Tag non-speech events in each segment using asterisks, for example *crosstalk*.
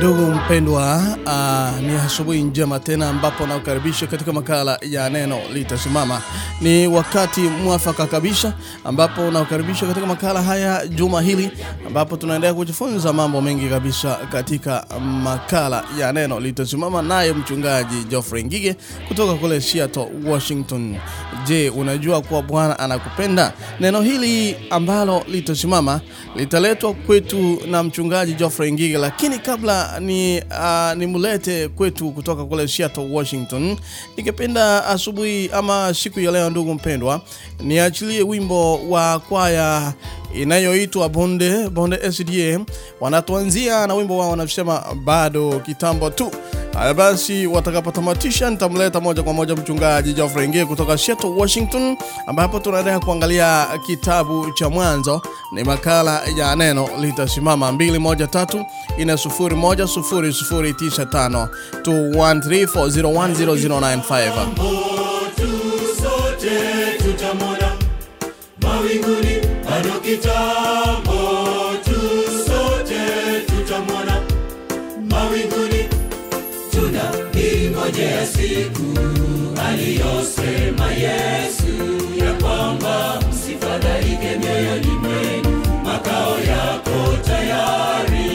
Ndugu mpendwa, uh, ni asubuhi njema tena ambapo nakukaribisha katika makala ya neno litasimama. Ni wakati mwafaka kabisa ambapo nakukaribisha katika makala haya juma hili ambapo tunaendelea kujifunza mambo mengi kabisa katika makala ya neno litasimama, naye mchungaji Geoffrey Ngige kutoka kule Seattle, Washington. Je, unajua kuwa Bwana anakupenda? Neno hili ambalo litasimama litaletwa kwetu na mchungaji Geoffrey Ngige, lakini kabla ni uh, nimulete kwetu kutoka kule Seattle, Washington, ningependa asubuhi ama siku ya leo, ndugu mpendwa, niachilie wimbo wa kwaya inayoitwa Bonde Bonde SDA. Wanatuanzia na wimbo wao wanasema bado kitambo tu. Haya basi, watakapotamatisha nitamleta moja kwa moja mchungaji Geoffrey Ngie kutoka Seattle, Washington, ambapo tunaendelea kuangalia kitabu cha Mwanzo. Ni makala ya neno litasimama 213 ina 010095 kitambo tu sote tutamwona mawinguni, tunaingojea siku aliyosema Yesu ya kwamba msifadhaike mioyoni mwenu, makao yako tayari.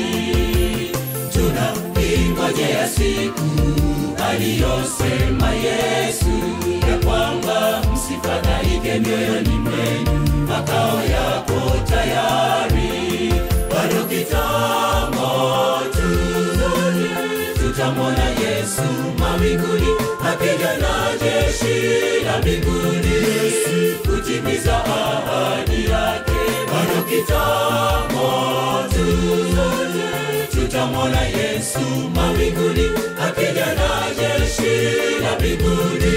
Tunaingojea siku aliyosema Yesu ya kwamba msifadhaike mioyoni mwenu, makao yako tayari. Bado kitambo tu tutamwona Yesu mawinguni akija na jeshi la mbinguni kutimiza ahadi yake. Bado kitambo tu tutamwona Yesu mawinguni akija na jeshi la mbinguni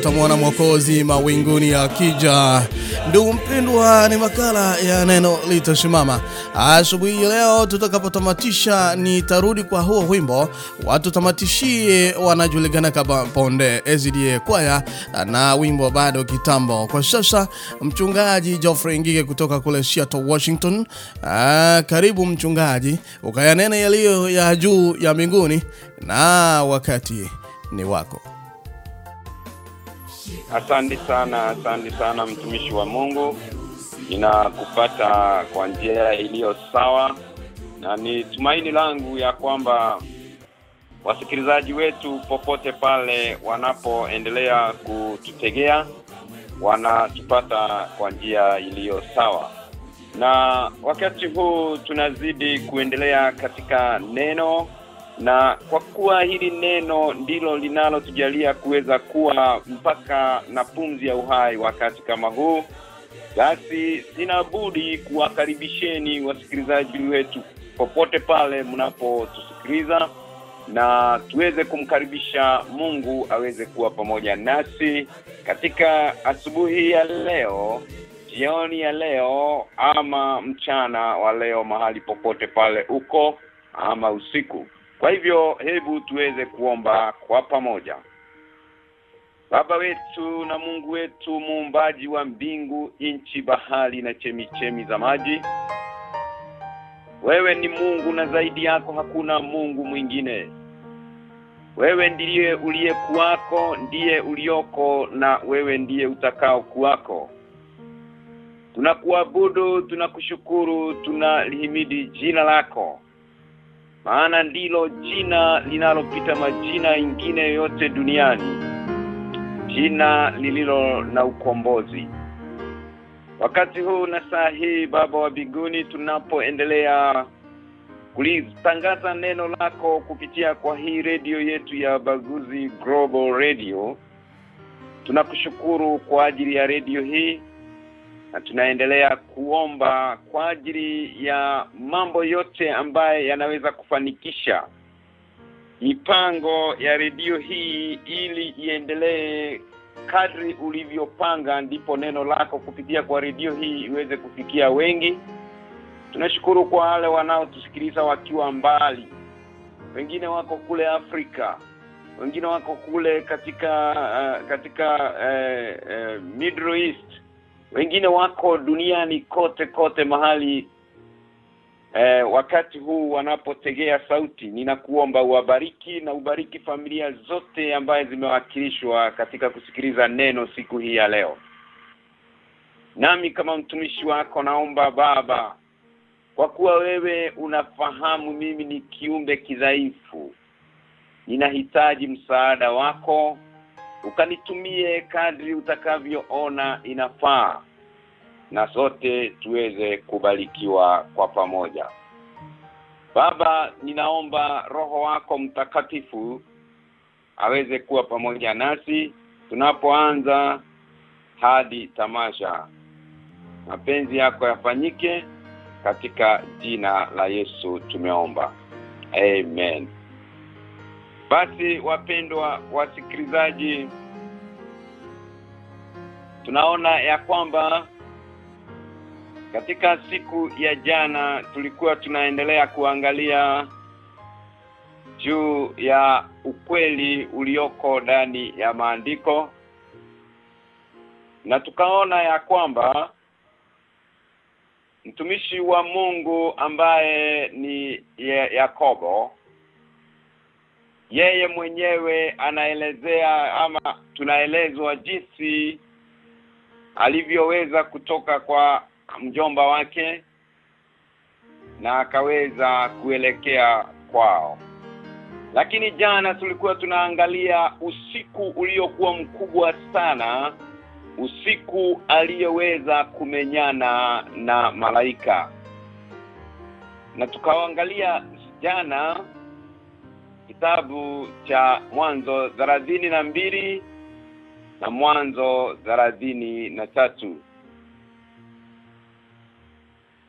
tutamwona Mwokozi mawinguni akija. Ndugu mpendwa, ni makala ya neno litasimama. Asubuhi leo tutakapotamatisha, nitarudi kwa huo wimbo watutamatishie, wanajulikana kama Ponde Ezidie kwaya na wimbo bado kitambo. Kwa sasa mchungaji Geoffrey Ngige kutoka kule Seattle, Washington. Aa, karibu mchungaji, ukayanene yaliyo ya juu ya mbinguni na wakati ni wako. Asante sana, asante sana mtumishi wa Mungu. Ninakupata kwa njia iliyo sawa, na ni tumaini langu ya kwamba wasikilizaji wetu popote pale wanapoendelea kututegea wanatupata kwa njia iliyo sawa. Na wakati huu tunazidi kuendelea katika neno na kwa kuwa hili neno ndilo linalotujalia kuweza kuwa mpaka na pumzi ya uhai wakati kama huu, basi sina budi kuwakaribisheni wasikilizaji wetu popote pale mnapotusikiliza na tuweze kumkaribisha Mungu aweze kuwa pamoja nasi katika asubuhi ya leo, jioni ya leo ama mchana wa leo mahali popote pale uko ama usiku. Kwa hivyo hebu tuweze kuomba kwa pamoja. Baba wetu na Mungu wetu muumbaji wa mbingu, nchi, bahari na chemichemi za maji. wewe ni Mungu na zaidi yako hakuna Mungu mwingine wewe ndiye uliyekuwako ndiye ulioko na wewe ndiye utakao kuwako tunakuabudu tunakushukuru tunalihimidi jina lako maana ndilo jina linalopita majina ingine yote duniani. Jina lililo na ukombozi. Wakati huu na saa hii baba wa biguni tunapoendelea kulitangaza neno lako kupitia kwa hii redio yetu ya Baguzi Global Radio tunakushukuru kwa ajili ya redio hii na tunaendelea kuomba kwa ajili ya mambo yote ambaye yanaweza kufanikisha mipango ya redio hii ili iendelee kadri ulivyopanga ndipo neno lako kupitia kwa redio hii iweze kufikia wengi. Tunashukuru kwa wale wanaotusikiliza wakiwa mbali. Wengine wako kule Afrika wengine wako kule katika uh, katika uh, uh, Middle East wengine wako duniani kote kote mahali eh, wakati huu wanapotegea sauti. Ninakuomba uwabariki na ubariki familia zote ambaye zimewakilishwa katika kusikiliza neno siku hii ya leo. Nami kama mtumishi wako naomba baba kwa kuwa wewe unafahamu mimi ni kiumbe kidhaifu ninahitaji msaada wako ukanitumie kadri utakavyoona inafaa na sote tuweze kubarikiwa kwa pamoja. Baba ninaomba roho wako mtakatifu aweze kuwa pamoja nasi tunapoanza hadi tamasha. Mapenzi yako yafanyike katika jina la Yesu tumeomba. Amen basi wapendwa wasikilizaji tunaona ya kwamba katika siku ya jana tulikuwa tunaendelea kuangalia juu ya ukweli ulioko ndani ya maandiko na tukaona ya kwamba mtumishi wa Mungu ambaye ni Yakobo yeye mwenyewe anaelezea ama tunaelezwa jinsi alivyoweza kutoka kwa mjomba wake na akaweza kuelekea kwao. Lakini jana tulikuwa tunaangalia usiku uliokuwa mkubwa sana usiku aliyeweza kumenyana na malaika. Na tukaangalia jana kitabu cha mwanzo thelathini na mbili na mwanzo thelathini na tatu.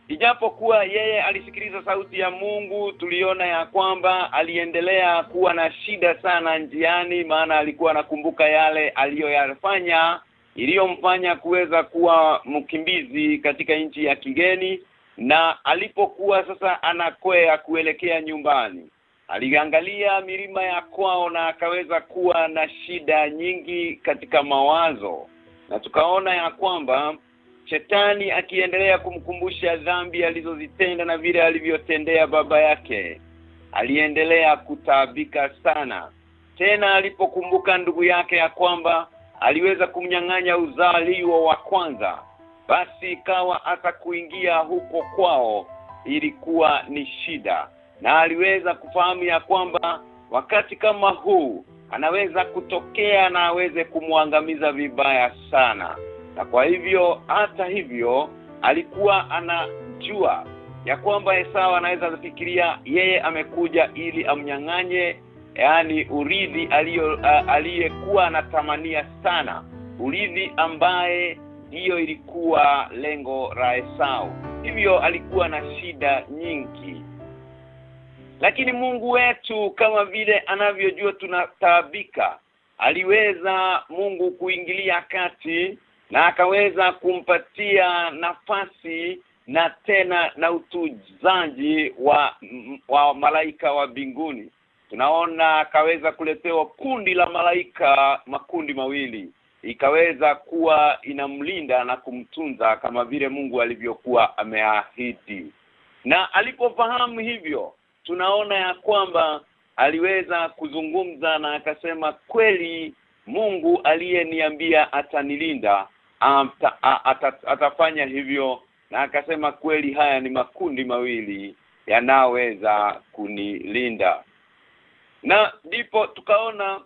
Ijapokuwa yeye alisikiliza sauti ya Mungu tuliona ya kwamba aliendelea kuwa na shida sana njiani maana alikuwa anakumbuka yale aliyoyafanya iliyomfanya kuweza kuwa mkimbizi katika nchi ya kigeni na alipokuwa sasa anakwea kuelekea nyumbani aliangalia milima ya kwao na akaweza kuwa na shida nyingi katika mawazo. Na tukaona ya kwamba shetani akiendelea kumkumbusha dhambi alizozitenda na vile alivyotendea baba yake aliendelea kutaabika sana. Tena alipokumbuka ndugu yake ya kwamba aliweza kumnyang'anya uzalio wa kwanza basi ikawa hata kuingia huko kwao ilikuwa ni shida na aliweza kufahamu ya kwamba wakati kama huu anaweza kutokea na aweze kumwangamiza vibaya sana. Na kwa hivyo hata hivyo alikuwa anajua ya kwamba Esau anaweza kufikiria yeye amekuja ili amnyang'anye yani uridhi aliyekuwa anatamania sana. Uridhi ambaye hiyo ilikuwa lengo la Esau. Hivyo alikuwa na shida nyingi lakini Mungu wetu kama vile anavyojua tunataabika aliweza Mungu kuingilia kati na akaweza kumpatia nafasi na tena na utuzaji wa wa malaika wa binguni tunaona akaweza kuletewa kundi la malaika makundi mawili. Ikaweza kuwa inamlinda na kumtunza kama vile Mungu alivyokuwa ameahidi. Na alipofahamu hivyo tunaona ya kwamba aliweza kuzungumza na akasema kweli Mungu aliyeniambia atanilinda ata, ata, atafanya hivyo. Na akasema kweli haya ni makundi mawili yanaweza kunilinda. Na ndipo tukaona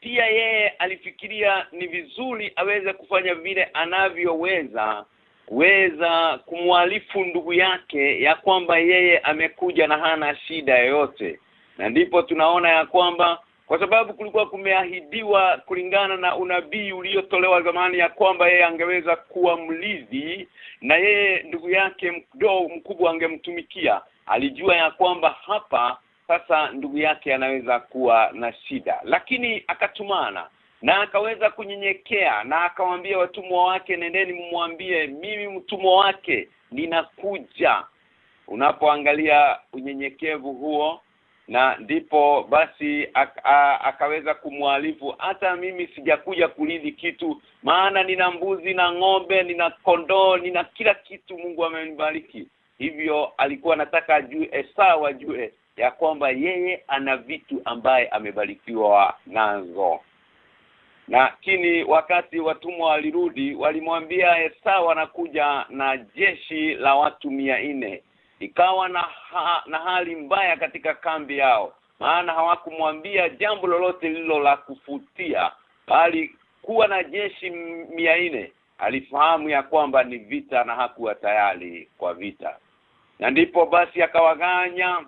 pia yeye alifikiria ni vizuri aweze kufanya vile anavyoweza kuweza kumwalifu ndugu yake ya kwamba yeye amekuja na hana shida yoyote. Na ndipo tunaona ya kwamba kwa sababu kulikuwa kumeahidiwa kulingana na unabii uliotolewa zamani ya kwamba yeye angeweza kuwa mlizi na yeye ndugu yake mdogo mkubwa angemtumikia alijua ya kwamba hapa sasa ndugu yake anaweza kuwa na shida. Lakini akatumana na akaweza kunyenyekea na akamwambia watumwa wake nendeni mumwambie mimi mtumwa wake ninakuja. Unapoangalia unyenyekevu huo na ndipo basi ak, akaweza kumwalifu hata mimi sijakuja kulidhi kitu maana nina mbuzi na ng'ombe nina kondoo nina kila kitu Mungu amenibariki. Hivyo alikuwa anataka ajue Esau ajue ya kwamba yeye ana vitu ambaye amebarikiwa nazo lakini wakati watumwa walirudi walimwambia Esau anakuja na jeshi la watu mia nne. Ikawa na ha, na hali mbaya katika kambi yao maana hawakumwambia jambo lolote lilo la kufutia bali kuwa na jeshi mia nne. Alifahamu ya kwamba ni vita na hakuwa tayari kwa vita. Na ndipo basi akawaganya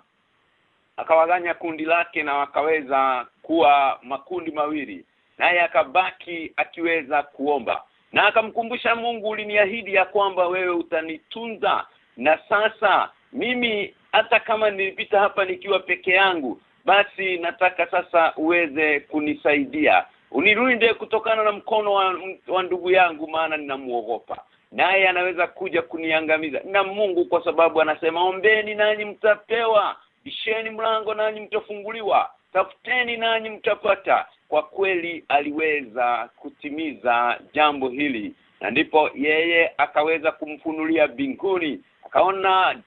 akawaganya kundi lake na wakaweza kuwa makundi mawili naye akabaki akiweza kuomba. Na akamkumbusha Mungu uliniahidi ya kwamba wewe utanitunza. Na sasa mimi hata kama nilipita hapa nikiwa peke yangu basi nataka sasa uweze kunisaidia. Unirunde kutokana na mkono wa, wa ndugu yangu maana ninamuogopa. Naye anaweza kuja kuniangamiza. Na Mungu kwa sababu anasema ombeni nanyi mtapewa bisheni mlango nanyi mtafunguliwa tafuteni nanyi mtapata. Kwa kweli aliweza kutimiza jambo hili. Na ndipo yeye akaweza kumfunulia binguni akaona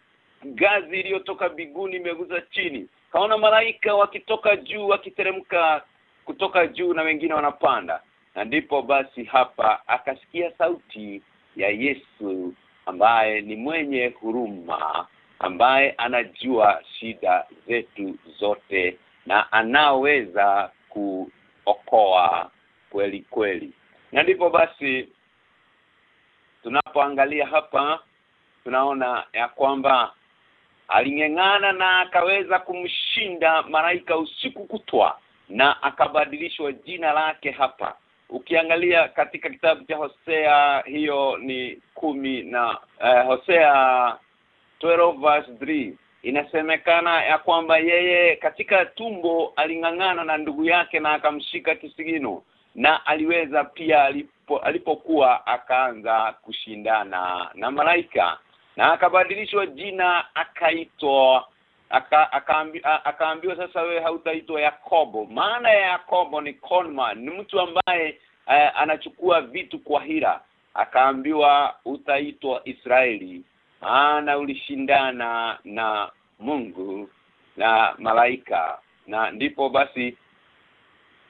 gazi iliyotoka binguni imeguza chini. Kaona malaika wakitoka juu wakiteremka kutoka juu na wengine wanapanda. Na ndipo basi hapa akasikia sauti ya Yesu ambaye ni mwenye huruma ambaye anajua shida zetu zote na anaweza kuokoa kweli kweli. Na ndipo basi tunapoangalia hapa tunaona ya kwamba alingeng'ana na akaweza kumshinda malaika usiku kutwa na akabadilishwa jina lake hapa. Ukiangalia katika kitabu cha Hosea hiyo ni kumi na uh, Hosea 12 verse 3 inasemekana ya kwamba yeye katika tumbo aling'ang'ana na ndugu yake na akamshika kisigino na aliweza pia alipo, alipokuwa akaanza kushindana na malaika. Na akabadilishwa jina akaitwa aka, aka akaambiwa sasa wewe hautaitwa Yakobo. Maana ya Yakobo ni conman ni mtu ambaye eh, anachukua vitu kwa hila. Akaambiwa utaitwa Israeli maana ulishindana na Mungu na malaika. Na ndipo basi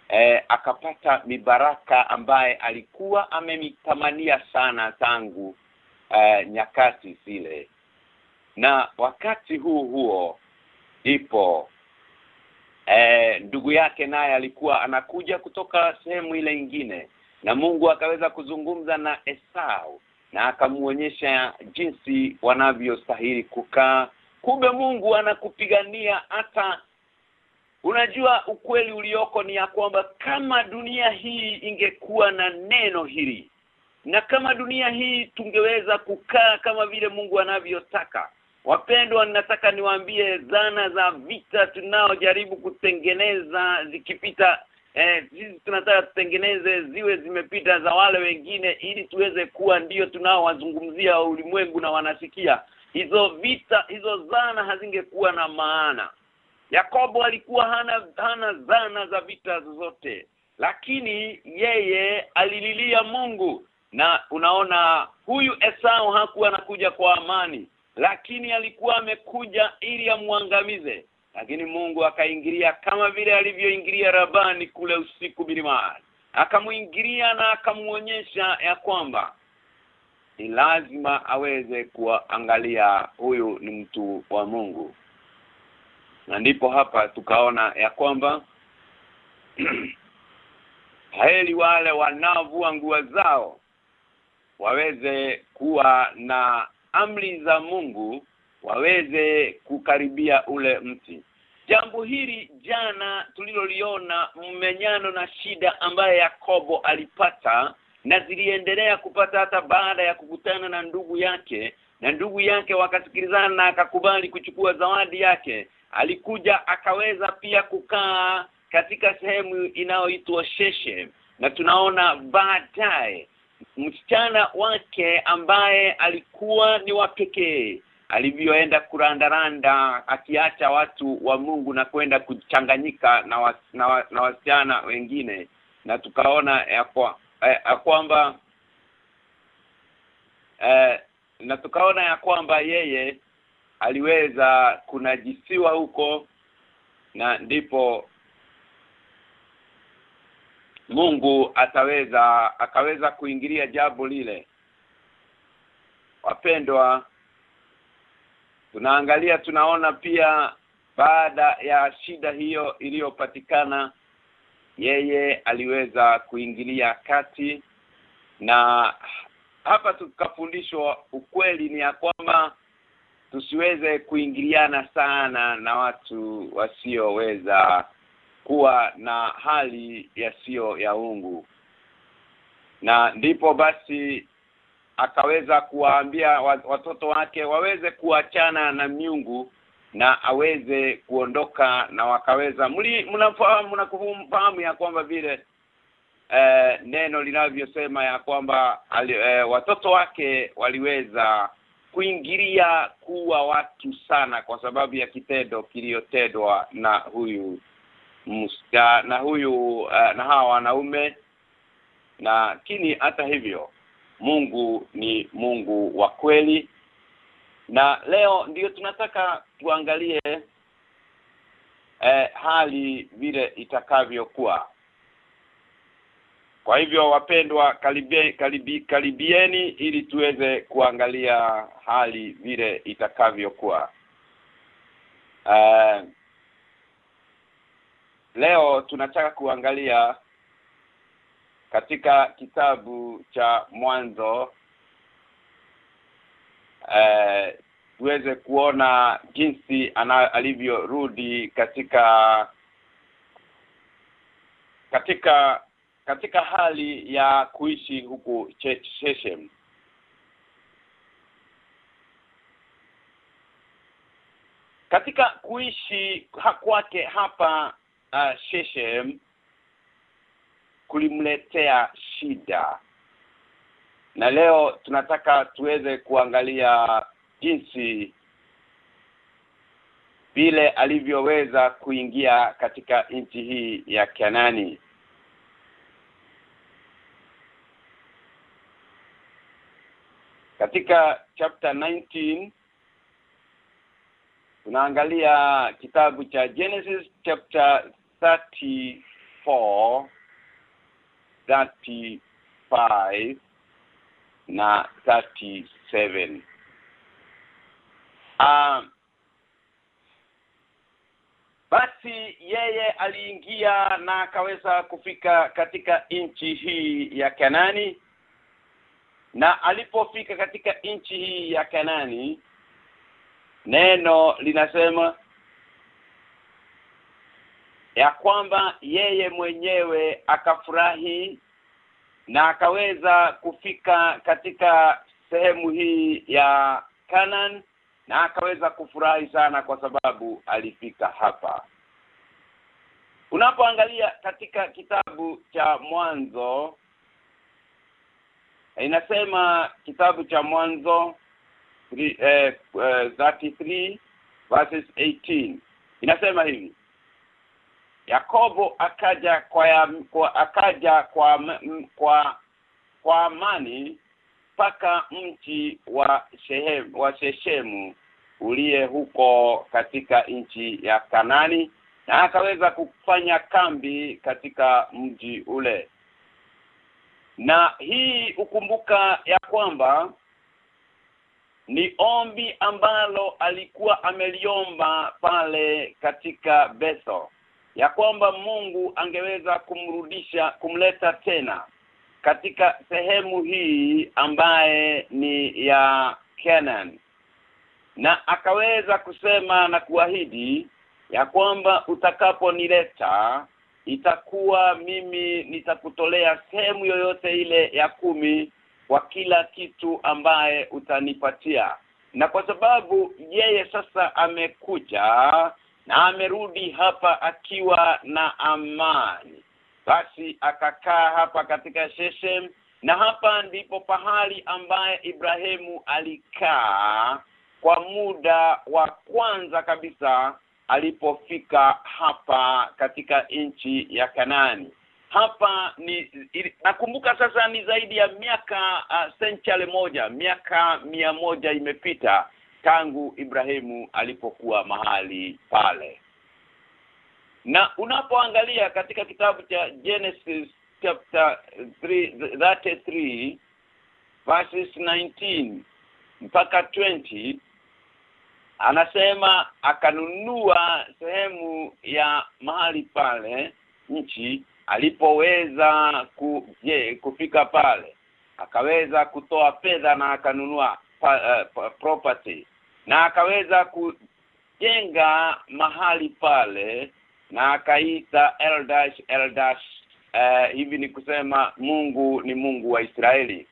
eh, akapata mibaraka ambaye alikuwa amemitamania sana tangu eh, nyakati zile. Na wakati huu huo ipo eh, ndugu yake naye alikuwa anakuja kutoka sehemu ile ingine. Na Mungu akaweza kuzungumza na Esau na akamuonyesha jinsi wanavyostahili kukaa. Kumbe Mungu anakupigania hata unajua ukweli ulioko ni ya kwamba kama dunia hii ingekuwa na neno hili na kama dunia hii tungeweza kukaa kama vile Mungu anavyotaka. Wapendwa ninataka niwaambie zana za vita tunaojaribu kutengeneza zikipita eh sisi tunataka tutengeneze ziwe zimepita za wale wengine ili tuweze kuwa ndio tunaowazungumzia ulimwengu na wanasikia. Hizo vita hizo zana hazingekuwa na maana. Yakobo alikuwa hana hana zana za vita zozote. Lakini yeye alililia Mungu. Na unaona huyu Esau hakuwa anakuja kwa amani. Lakini alikuwa amekuja ili amwangamize lakini Mungu akaingilia kama vile alivyoingilia Rabani kule usiku bilimani akamuingilia na akamuonyesha ya kwamba ni lazima aweze kuangalia huyu ni mtu wa Mungu. Na ndipo hapa tukaona ya kwamba *clears throat* heri wale wanavua nguo zao waweze kuwa na amri za Mungu waweze kukaribia ule mti. Jambo hili jana tuliloliona mmenyano na shida ambaye Yakobo alipata na ziliendelea kupata hata baada ya kukutana na ndugu yake na ndugu yake wakasikilizana na akakubali kuchukua zawadi yake. Alikuja akaweza pia kukaa katika sehemu inayoitwa Sheshe na tunaona baadaye msichana wake ambaye alikuwa ni wa pekee alivyoenda kurandaranda akiacha watu wa Mungu na kwenda kuchanganyika na wa, na, wa, na wasichana wengine. Na tukaona ya kwa, eh, eh, na tukaona ya kwamba yeye aliweza kunajisiwa huko na ndipo Mungu ataweza akaweza kuingilia jambo lile. Wapendwa tunaangalia tunaona pia baada ya shida hiyo iliyopatikana yeye aliweza kuingilia kati. Na hapa tukafundishwa ukweli ni ya kwamba tusiweze kuingiliana sana na watu wasioweza kuwa na hali yasiyo ya ungu na ndipo basi akaweza kuwaambia watoto wake waweze kuachana na miungu na aweze kuondoka na wakaweza. Mnafahamu na kufahamu ya kwamba vile eh, neno linavyosema ya kwamba ali, eh, watoto wake waliweza kuingilia kuwa watu sana kwa sababu ya kitendo kiliyotendwa na huyu muska, na huyu uh, na hawa wanaume. Na kini hata hivyo Mungu ni Mungu wa kweli. Na leo ndiyo tunataka tuangalie eh, hali vile itakavyokuwa. Kwa hivyo wapendwa karibie, karibi, karibieni ili tuweze kuangalia hali vile itakavyokuwa. Uh, leo tunataka kuangalia katika kitabu cha mwanzo eh tuweze kuona jinsi alivyorudi katika katika katika hali ya kuishi huku Shechem katika kuishi kwake hapa uh, Shechem kulimletea shida. Na leo tunataka tuweze kuangalia jinsi vile alivyoweza kuingia katika nchi hii ya Kanani. Katika chapter 19 tunaangalia kitabu cha Genesis chapter 34 35 na 37 um, basi yeye aliingia na akaweza kufika katika nchi hii ya Kanani. Na alipofika katika nchi hii ya Kanani neno linasema ya kwamba yeye mwenyewe akafurahi na akaweza kufika katika sehemu hii ya Canaan na akaweza kufurahi sana kwa sababu alifika hapa. Unapoangalia katika kitabu cha mwanzo inasema kitabu cha mwanzo 3 eh, uh, 33 verses 18 inasema hivi Yakobo akaja kwa, ya, kwa akaja kwa m, kwa kwa amani mpaka mji wa Shehem wa Sheshemu uliye huko katika nchi ya Kanani na akaweza kufanya kambi katika mji ule. Na hii ukumbuka ya kwamba ni ombi ambalo alikuwa ameliomba pale katika Bethel ya kwamba Mungu angeweza kumrudisha kumleta tena katika sehemu hii ambaye ni ya Canaan. Na akaweza kusema na kuahidi ya kwamba utakaponileta itakuwa mimi nitakutolea sehemu yoyote ile ya kumi kwa kila kitu ambaye utanipatia. Na kwa sababu yeye sasa amekuja na amerudi hapa akiwa na amani. Basi akakaa hapa katika Sheshem na hapa ndipo pahali ambaye Ibrahimu alikaa kwa muda wa kwanza kabisa alipofika hapa katika nchi ya Kanani. Hapa ni nakumbuka sasa ni zaidi ya miaka uh, century moja miaka mia moja imepita tangu Ibrahimu alipokuwa mahali pale. Na unapoangalia katika kitabu cha Genesis chapter 3 33 verses 19 mpaka 20 anasema akanunua sehemu ya mahali pale nchi alipoweza ku, je, kufika pale. Akaweza kutoa fedha na akanunua pa, uh, property na akaweza kujenga mahali pale na akaita Eldash Eldash uh, hivi ni kusema Mungu ni Mungu wa Israeli.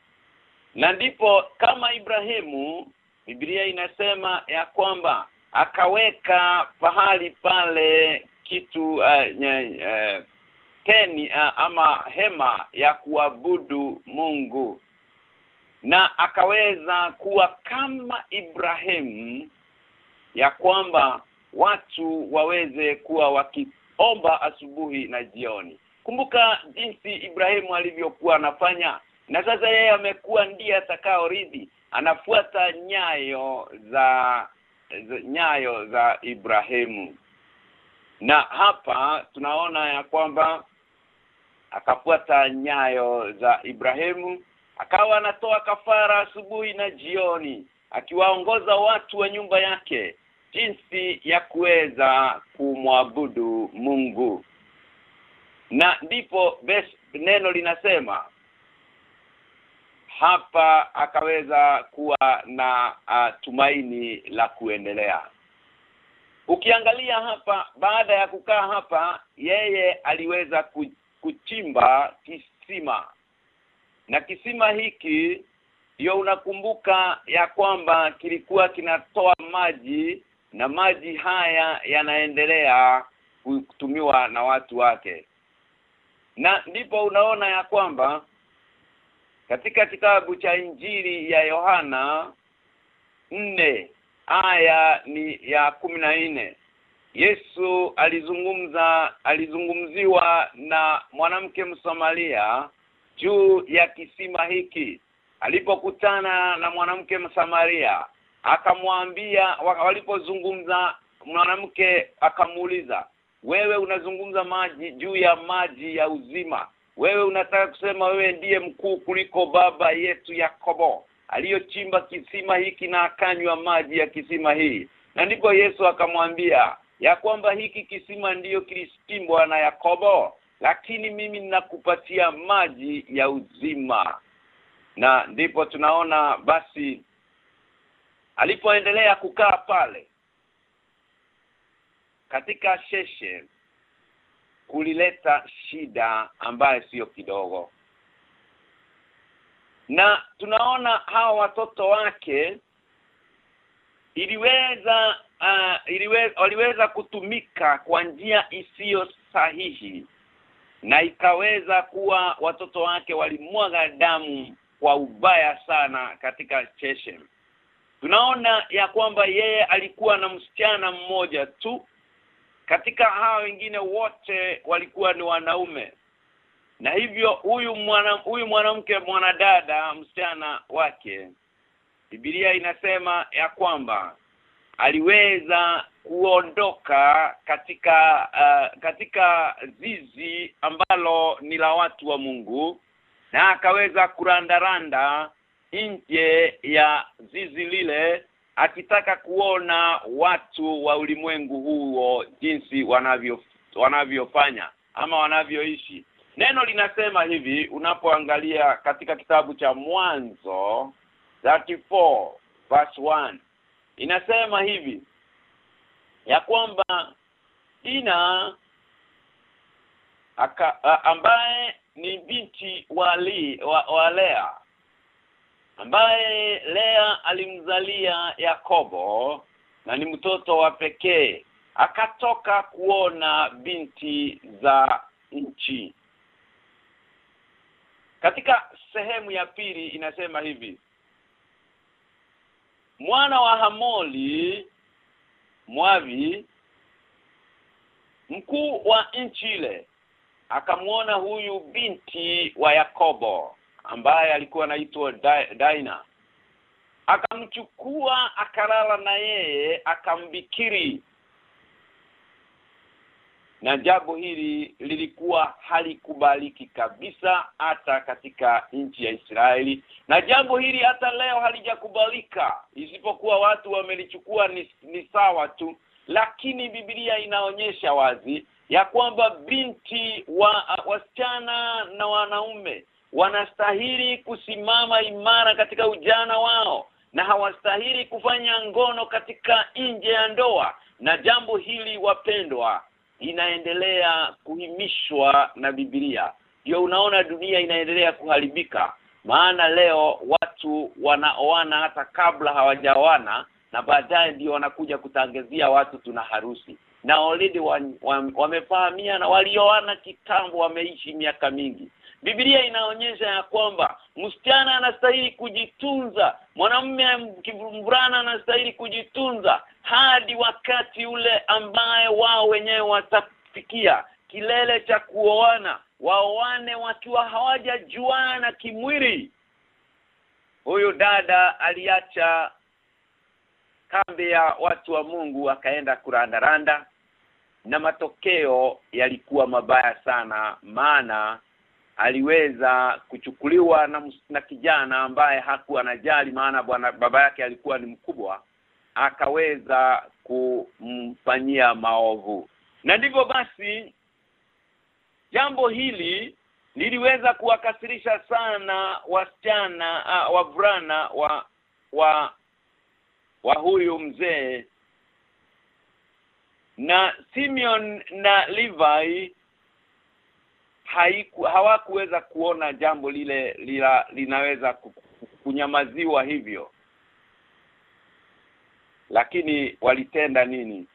Na ndipo kama Ibrahimu Biblia inasema ya kwamba akaweka pahali pale kitu uh, nye, uh, teni uh, ama hema ya kuabudu Mungu na akaweza kuwa kama Ibrahimu ya kwamba watu waweze kuwa wakiomba asubuhi na jioni. Kumbuka jinsi Ibrahimu alivyokuwa anafanya na sasa yeye amekuwa ndiye atakaoridhi. Anafuata nyayo za, za nyayo za Ibrahimu. Na hapa tunaona ya kwamba akafuata nyayo za Ibrahimu akawa anatoa kafara asubuhi na jioni akiwaongoza watu wa nyumba yake jinsi ya kuweza kumwabudu Mungu. Na ndipo neno linasema hapa akaweza kuwa na uh, tumaini la kuendelea. Ukiangalia hapa baada ya kukaa hapa yeye aliweza kuchimba kisima na kisima hiki ndio unakumbuka ya kwamba kilikuwa kinatoa maji na maji haya yanaendelea kutumiwa na watu wake. Na ndipo unaona ya kwamba katika kitabu cha Injili ya Yohana nne aya ni ya kumi na nne Yesu alizungumza alizungumziwa na mwanamke Msamaria juu ya kisima hiki. Alipokutana na mwanamke Msamaria akamwambia walipozungumza mwanamke akamuuliza wewe unazungumza maji juu ya maji ya uzima? Wewe unataka kusema wewe ndiye mkuu kuliko baba yetu Yakobo aliyochimba kisima hiki na akanywa maji ya kisima hii? Na ndipo Yesu akamwambia ya kwamba hiki kisima ndiyo kilichimbwa na Yakobo lakini mimi ninakupatia maji ya uzima. Na ndipo tunaona basi alipoendelea kukaa pale katika sheshe kulileta shida ambayo sio kidogo. Na tunaona hawa watoto wake iliweza uh, iliweza waliweza kutumika kwa njia isiyo sahihi na ikaweza kuwa watoto wake walimwaga damu kwa ubaya sana katika Cheshem. Tunaona ya kwamba yeye alikuwa na msichana mmoja tu. Katika hao wengine wote walikuwa ni wanaume. Na hivyo huyu mwana huyu mwanamke mwanadada msichana wake Biblia inasema ya kwamba aliweza kuondoka katika uh, katika zizi ambalo ni la watu wa Mungu na akaweza kurandaranda nje ya zizi lile akitaka kuona watu wa ulimwengu huo jinsi wanavyo wanavyofanya ama wanavyoishi. Neno linasema hivi unapoangalia katika kitabu cha mwanzo 34 verse 1 inasema hivi ya kwamba Dina aka, a, ambaye ni binti wa, li, wa, wa Lea ambaye Lea alimzalia Yakobo na ni mtoto wa pekee akatoka kuona binti za nchi. Katika sehemu ya pili inasema hivi mwana wa Hamoli Mwavi mkuu wa nchi ile akamwona huyu binti wa Yakobo ambaye alikuwa anaitwa Daina akamchukua akalala na yeye akambikiri na jambo hili lilikuwa halikubaliki kabisa hata katika nchi ya Israeli. Na jambo hili hata leo halijakubalika. Isipokuwa watu wamelichukua ni, ni sawa tu. Lakini Biblia inaonyesha wazi ya kwamba binti wa wasichana na wanaume wanastahili kusimama imara katika ujana wao na hawastahili kufanya ngono katika nje ya ndoa. Na jambo hili wapendwa inaendelea kuhimishwa na Biblia. Ndio unaona dunia inaendelea kuharibika. Maana leo watu wanaoana hata kabla hawajaoana na baadaye ndio wanakuja kutangazia watu tuna harusi. Na already wamefahamia wa, wa na walioana kitambo wameishi miaka mingi Biblia inaonyesha ya kwamba msichana anastahili kujitunza, mwanamume mvulana anastahili kujitunza hadi wakati ule ambaye wao wenyewe watafikia kilele cha kuoana, waoane wakiwa hawajajuana kimwili. Huyu dada aliacha kambi ya watu wa Mungu akaenda kurandaranda na matokeo yalikuwa mabaya sana maana aliweza kuchukuliwa na, na kijana ambaye hakuwa anajali maana bwana baba yake alikuwa ni mkubwa akaweza kumfanyia maovu. Na ndivyo basi jambo hili liliweza kuwakasirisha sana wasichana uh, wavulana wa wa wa huyu mzee. Na Simeon na Levi haiku hawakuweza kuona jambo lile lila, linaweza kunyamaziwa hivyo. Lakini walitenda nini?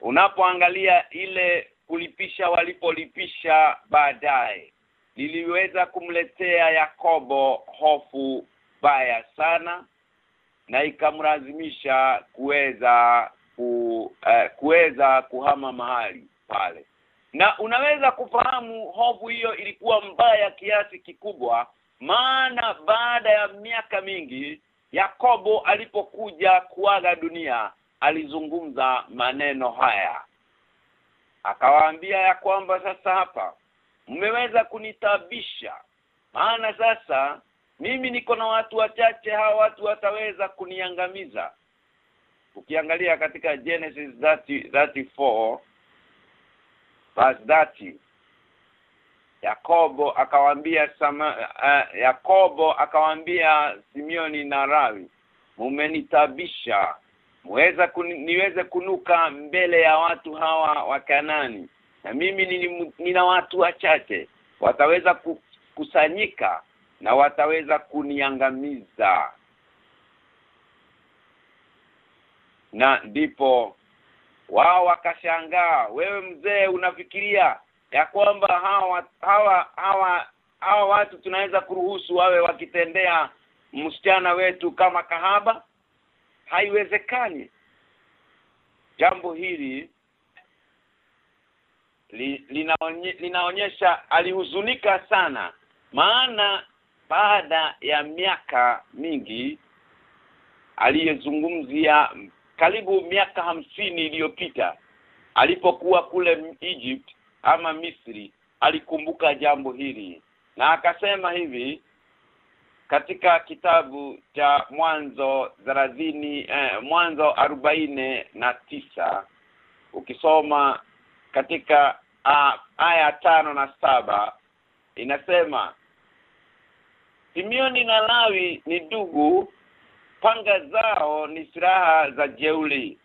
Unapoangalia ile kulipisha walipolipisha baadaye liliweza kumletea Yakobo hofu baya sana na ikamlazimisha kuweza ku, uh, kuweza kuhama mahali pale na unaweza kufahamu hofu hiyo ilikuwa mbaya kiasi kikubwa maana baada ya miaka mingi Yakobo alipokuja kuaga dunia alizungumza maneno haya. Akawaambia ya kwamba sasa hapa mmeweza kunitabisha. Maana sasa mimi niko na watu wachache hawa watu wataweza kuniangamiza. Ukiangalia katika Genesis 30, 34 30 Yakobo akawaambia uh, Yakobo akawaambia Simioni na Rawi mumenitabisha. Muweza kun, niweze kunuka mbele ya watu hawa wa Kanani. Na mimi nina watu wachache. Wataweza kukusanyika na wataweza kuniangamiza. Na ndipo wao wakashangaa wewe mzee unafikiria ya kwamba hawa hawa hawa hawa watu tunaweza kuruhusu wawe wakitendea msichana wetu kama kahaba? Haiwezekani. Jambo hili li, linaonye, linaonyesha alihuzunika sana. Maana baada ya miaka mingi aliyezungumzia karibu miaka hamsini iliyopita alipokuwa kule Egypt ama Misri alikumbuka jambo hili. Na akasema hivi katika kitabu cha mwanzo 30 eh, mwanzo na tisa ukisoma katika uh, aya tano na saba inasema Simioni na Lawi ni ndugu panga zao ni silaha za jeuli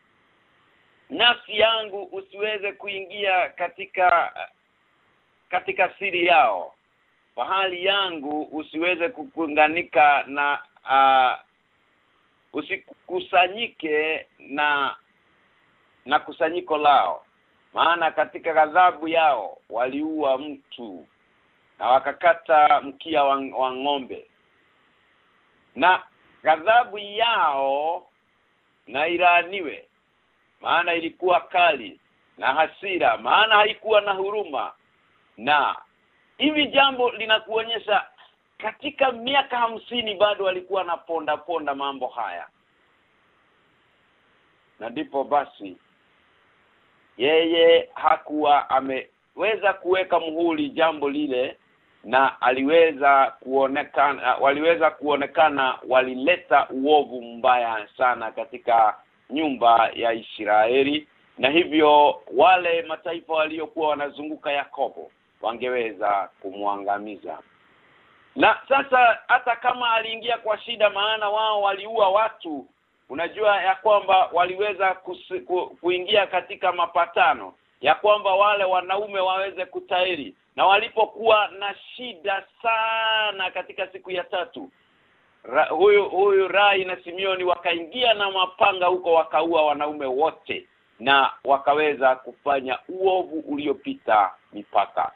nafsi yangu usiweze kuingia katika katika siri yao. Fahali yangu usiweze kukunganika na uh, usikusanyike na na kusanyiko lao. Maana katika ghadhabu yao waliua mtu na wakakata mkia wa, ng'ombe. Na ghadhabu yao na ilaaniwe. Maana ilikuwa kali na hasira maana haikuwa na huruma. Na hivi jambo linakuonyesha katika miaka hamsini bado walikuwa na ponda ponda mambo haya. Na ndipo basi yeye hakuwa ameweza kuweka muhuri jambo lile na aliweza kuonekana waliweza kuonekana walileta uovu mbaya sana katika nyumba ya Israeli na hivyo wale mataifa waliokuwa wanazunguka Yakobo wangeweza kumwangamiza. Na sasa hata kama aliingia kwa shida maana wao waliua watu unajua ya kwamba waliweza kusi, ku, kuingia katika mapatano ya kwamba wale wanaume waweze kutairi na walipokuwa na shida sana katika siku ya tatu Ra, huyu huyu Rai na Simioni wakaingia na mapanga huko wakaua wanaume wote na wakaweza kufanya uovu uliopita mipaka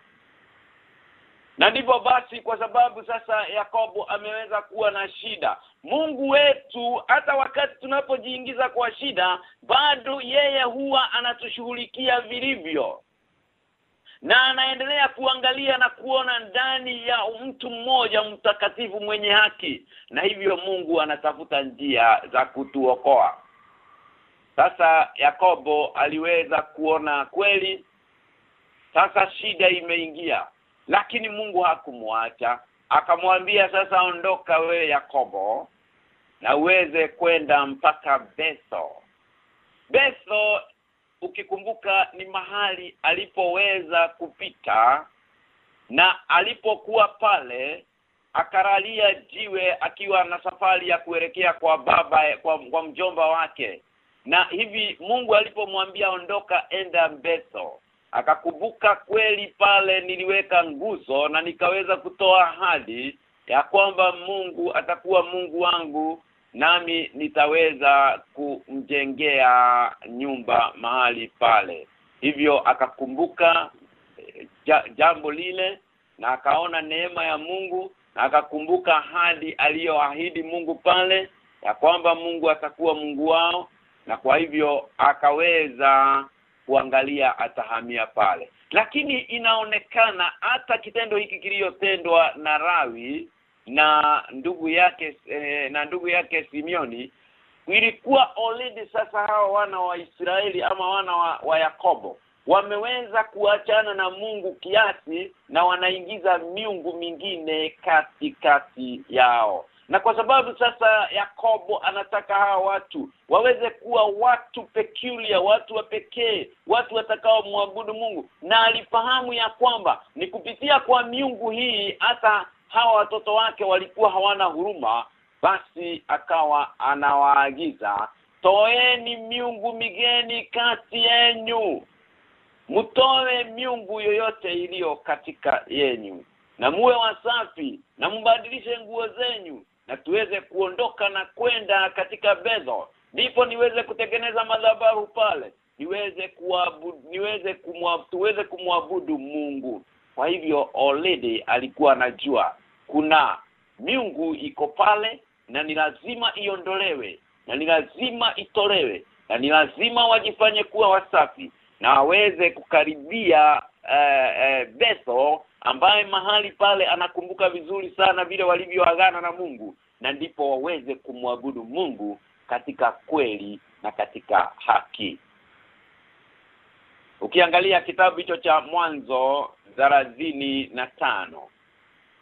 na ndivyo basi kwa sababu sasa Yakobo ameweza kuwa na shida. Mungu wetu hata wakati tunapojiingiza kwa shida bado yeye huwa anatushughulikia vilivyo. Na anaendelea kuangalia na kuona ndani ya mtu mmoja mtakatifu mwenye haki. Na hivyo Mungu anatafuta njia za kutuokoa. Sasa Yakobo aliweza kuona kweli. Sasa shida imeingia lakini Mungu hakumwacha. Akamwambia sasa ondoka we Yakobo na uweze kwenda mpaka Betho. Betho ukikumbuka ni mahali alipoweza kupita na alipokuwa pale akaralia jiwe akiwa na safari ya kuelekea kwa baba kwa, kwa mjomba wake. Na hivi Mungu alipomwambia ondoka enda Betho akakumbuka kweli pale niliweka nguzo na nikaweza kutoa ahadi ya kwamba Mungu atakuwa Mungu wangu nami nitaweza kumjengea nyumba mahali pale. Hivyo akakumbuka ja, jambo lile na akaona neema ya Mungu na akakumbuka ahadi aliyoahidi Mungu pale ya kwamba Mungu atakuwa Mungu wao na kwa hivyo akaweza kuangalia atahamia pale. Lakini inaonekana hata kitendo hiki kiliyotendwa na Rawi na ndugu yake eh, na ndugu yake Simioni ilikuwa already sasa hawa wana wa Israeli ama wana wa, wa Yakobo. Wameweza kuachana na Mungu kiasi na wanaingiza miungu mingine katikati kati yao na kwa sababu sasa Yakobo anataka hawa watu waweze kuwa watu peculiar watu wa pekee watu watakao muabudu Mungu. Na alifahamu ya kwamba ni kupitia kwa miungu hii hata hawa watoto wake walikuwa hawana huruma basi akawa anawaagiza toeni miungu migeni kati yenyu mtoe miungu yoyote iliyo katika yenyu na muwe wasafi na mbadilishe nguo zenyu na tuweze kuondoka na kwenda katika bedho ndipo niweze kutengeneza madhabahu pale niweze kuabudu niweze kumwabudu tuweze kumwabudu Mungu. Kwa hivyo already alikuwa anajua kuna miungu iko pale na ni lazima iondolewe na ni lazima itolewe na ni lazima wajifanye kuwa wasafi na waweze kukaribia uh, uh, Bethel ambaye mahali pale anakumbuka vizuri sana vile walivyoagana na Mungu na ndipo waweze kumwabudu Mungu katika kweli na katika haki. Ukiangalia kitabu hicho cha mwanzo zarazini na tano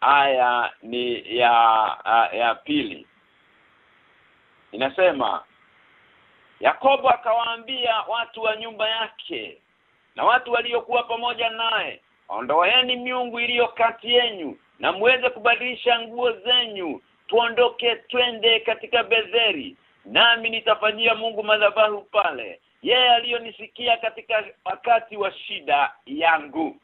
aya ni ya ya, ya pili. Inasema Yakobo akawaambia watu wa nyumba yake na watu waliokuwa pamoja naye ondoeni miungu iliyo kati yenu na muweze kubadilisha nguo zenyu. Tuondoke twende katika Bezeri nami nitafanyia Mungu madhabahu pale. Yeye aliyonisikia katika wakati wa shida yangu.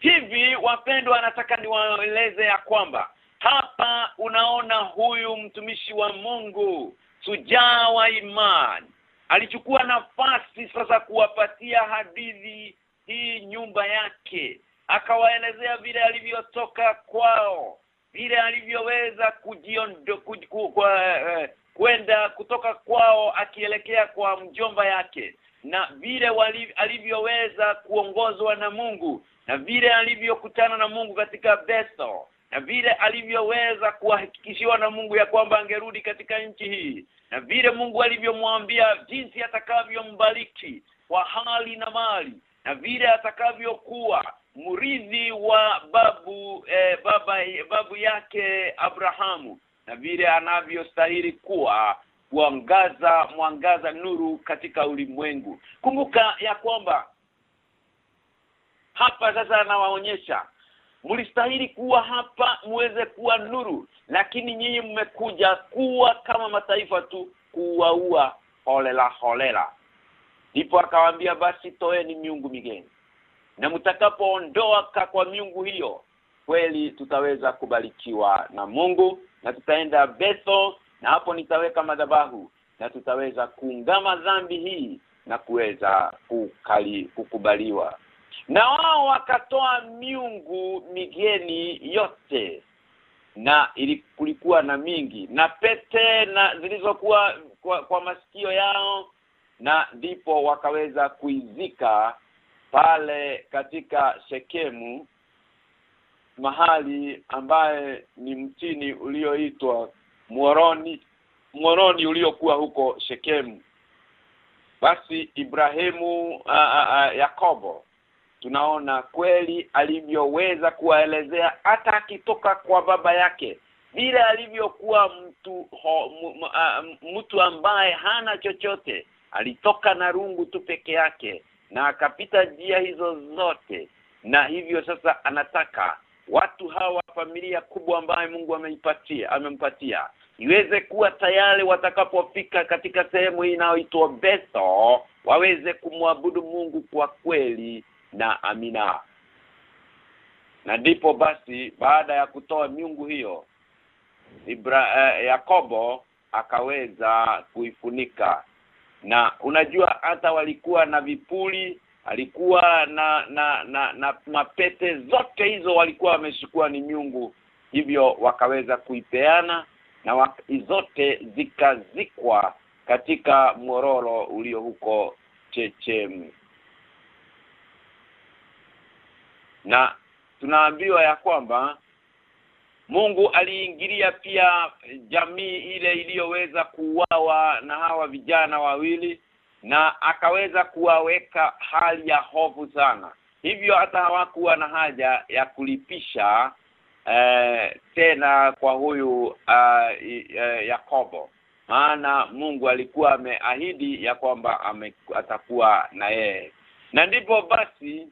Hivi wapendwa anataka niwaeleze ya kwamba hapa unaona huyu mtumishi wa Mungu sujaa wa imani. Alichukua nafasi sasa kuwapatia hadithi hii nyumba yake akawaelezea vile alivyotoka kwao vile alivyoweza kujiondo kuj, ku, kwa, eh, kwenda kutoka kwao akielekea kwa mjomba yake na vile alivyoweza kuongozwa na Mungu na vile alivyokutana na Mungu katika Bethel na vile alivyoweza kuhakikishiwa na Mungu ya kwamba angerudi katika nchi hii na vile Mungu alivyomwambia jinsi atakavyombariki kwa hali na mali na vile atakavyokuwa murithi wa babu eh, baba babu yake Abrahamu na vile anavyostahili kuwa kuangaza mwangaza nuru katika ulimwengu. Kumbuka ya kwamba hapa sasa anawaonyesha mlistahili kuwa hapa muweze kuwa nuru lakini nyinyi mmekuja kuwa kama mataifa tu kuwaua holela holela ndipo akawaambia basi toeni miungu migeni na mtakapoondoa kwa miungu hiyo kweli tutaweza kubarikiwa na Mungu na tutaenda betho na hapo nitaweka madhabahu na tutaweza kuungama dhambi hii na kuweza kukali kukubaliwa. Na wao wakatoa miungu migeni yote na kulikuwa na mingi. Na pete na zilizokuwa kwa, kwa masikio yao na ndipo wakaweza kuizika pale katika Shekemu mahali ambaye ni mtini ulioitwa Moroni Moroni uliokuwa huko Shekemu. Basi Ibrahimu a, a, a, Yakobo tunaona kweli alivyoweza kuwaelezea hata akitoka kwa baba yake vile alivyokuwa mtu ho, m, a, mtu ambaye hana chochote alitoka na rungu tu peke yake na akapita njia hizo zote. Na hivyo sasa anataka watu hawa familia kubwa ambaye Mungu ameipatia amempatia iweze kuwa tayari watakapofika katika sehemu hii inayoitwa Beso waweze kumwabudu Mungu kwa kweli na amina. Na ndipo basi baada ya kutoa miungu hiyo Ibra, eh, Yakobo akaweza kuifunika na unajua hata walikuwa na vipuli alikuwa na na na, na mapete zote hizo walikuwa wameshukua ni miungu. Hivyo wakaweza kuipeana na zote zikazikwa katika mororo ulio huko chechem na tunaambiwa ya kwamba Mungu aliingilia pia jamii ile iliyoweza kuuawa na hawa vijana wawili na akaweza kuwaweka hali ya hofu sana. Hivyo hata hawakuwa na haja ya kulipisha eh, tena kwa huyu eh, eh, Yakobo. Maana Mungu alikuwa ameahidi ya kwamba ame, atakuwa na yeye. Na ndipo basi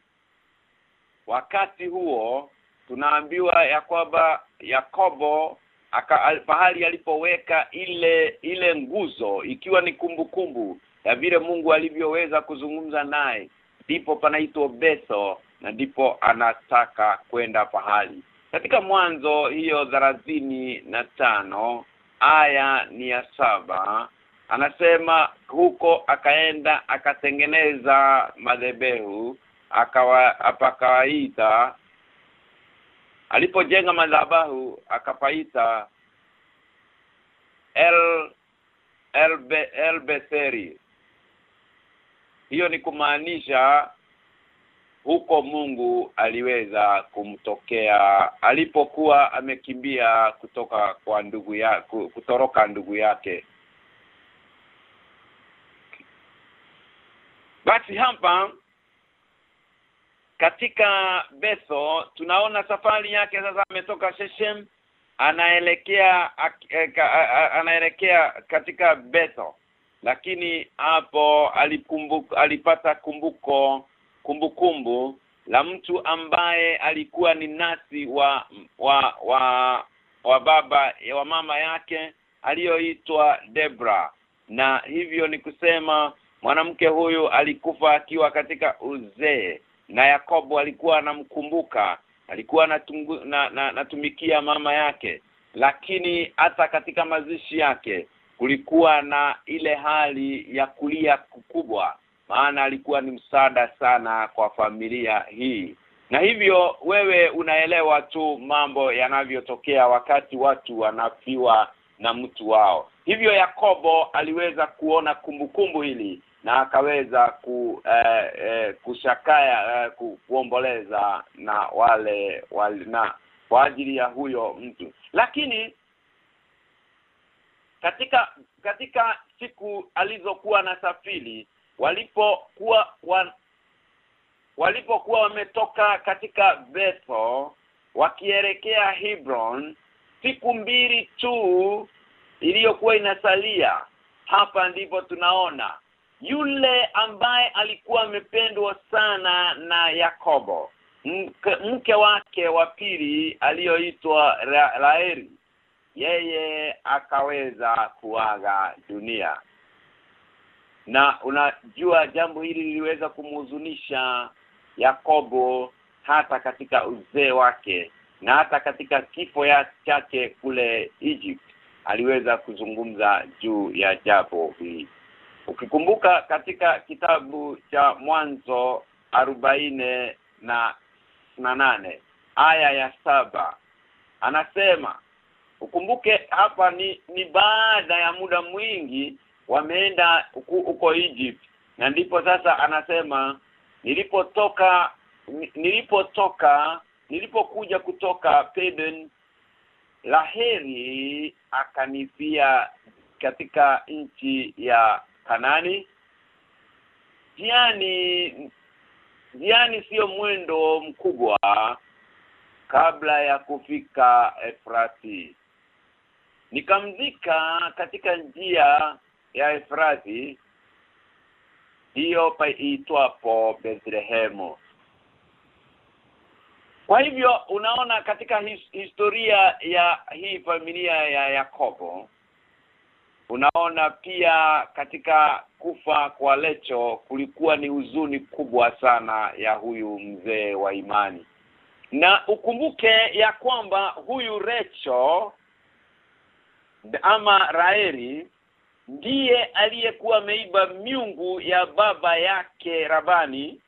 wakati huo tunaambiwa ya kwamba Yakobo aka, pahali alipoweka ile ile nguzo ikiwa ni kumbukumbu kumbu, ya vile Mungu alivyoweza kuzungumza naye ndipo panaitwa Betho na ndipo anataka kwenda pahali. Katika mwanzo hiyo dharazini na tano aya ni ya saba anasema huko akaenda akatengeneza madhebehu akawa apakawaita alipojenga madhabahu akapaita El Elbe Elbeseri. Hiyo ni kumaanisha huko Mungu aliweza kumtokea. Alipokuwa amekimbia kutoka kwa ndugu ya kutoroka ndugu yake. Basi hapa katika Betho tunaona safari yake sasa ametoka Shechem anaelekea anaelekea katika Betho. Lakini hapo alikumbuka alipata kumbuko kumbukumbu la mtu ambaye alikuwa ni nasi wa wa wa, wa baba wa mama yake aliyoitwa Debra. Na hivyo ni kusema mwanamke huyu alikufa akiwa katika uzee na Yakobo alikuwa anamkumbuka alikuwa natungu, na, na natumikia mama yake. Lakini hata katika mazishi yake kulikuwa na ile hali ya kulia kukubwa maana alikuwa ni msaada sana kwa familia hii. Na hivyo wewe unaelewa tu mambo yanavyotokea wakati watu wanafiwa na mtu wao. Hivyo Yakobo aliweza kuona kumbukumbu kumbu hili na akaweza ku eh, eh, kushakaya eh, ku, kuomboleza na wale, wale na kwa ajili ya huyo mtu. Lakini katika katika siku alizokuwa na safiri walipokuwa wa, walipokuwa wametoka katika Beto wakielekea Hebron siku mbili tu iliyokuwa inasalia hapa ndipo tunaona yule ambaye alikuwa amependwa sana na Yakobo mke, mke wake wa pili aliyoitwa Ra, Raeli yeye akaweza kuaga dunia. Na unajua jambo hili liliweza kumhuzunisha Yakobo hata katika uzee wake na hata katika kifo chake kule Egypt. Aliweza kuzungumza juu ya jambo hili ukikumbuka katika kitabu cha mwanzo arobaini na na nane aya ya saba anasema ukumbuke hapa ni ni baada ya muda mwingi wameenda huko Egypt. Na ndipo sasa anasema nilipotoka nilipotoka nilipokuja kutoka Peden Laheri akanifia katika nchi ya Kanani? Jiani Jiani sio mwendo mkubwa kabla ya kufika Efrati. Nikamzika katika njia ya Efrati hiyo paitwapo Bethlehemu. Kwa hivyo unaona katika his, historia ya hii familia ya Yakobo unaona pia katika kufa kwa Lecho kulikuwa ni huzuni kubwa sana ya huyu mzee wa imani. Na ukumbuke ya kwamba huyu Recho ama Raeri ndiye aliyekuwa ameiba miungu ya baba yake Rabani.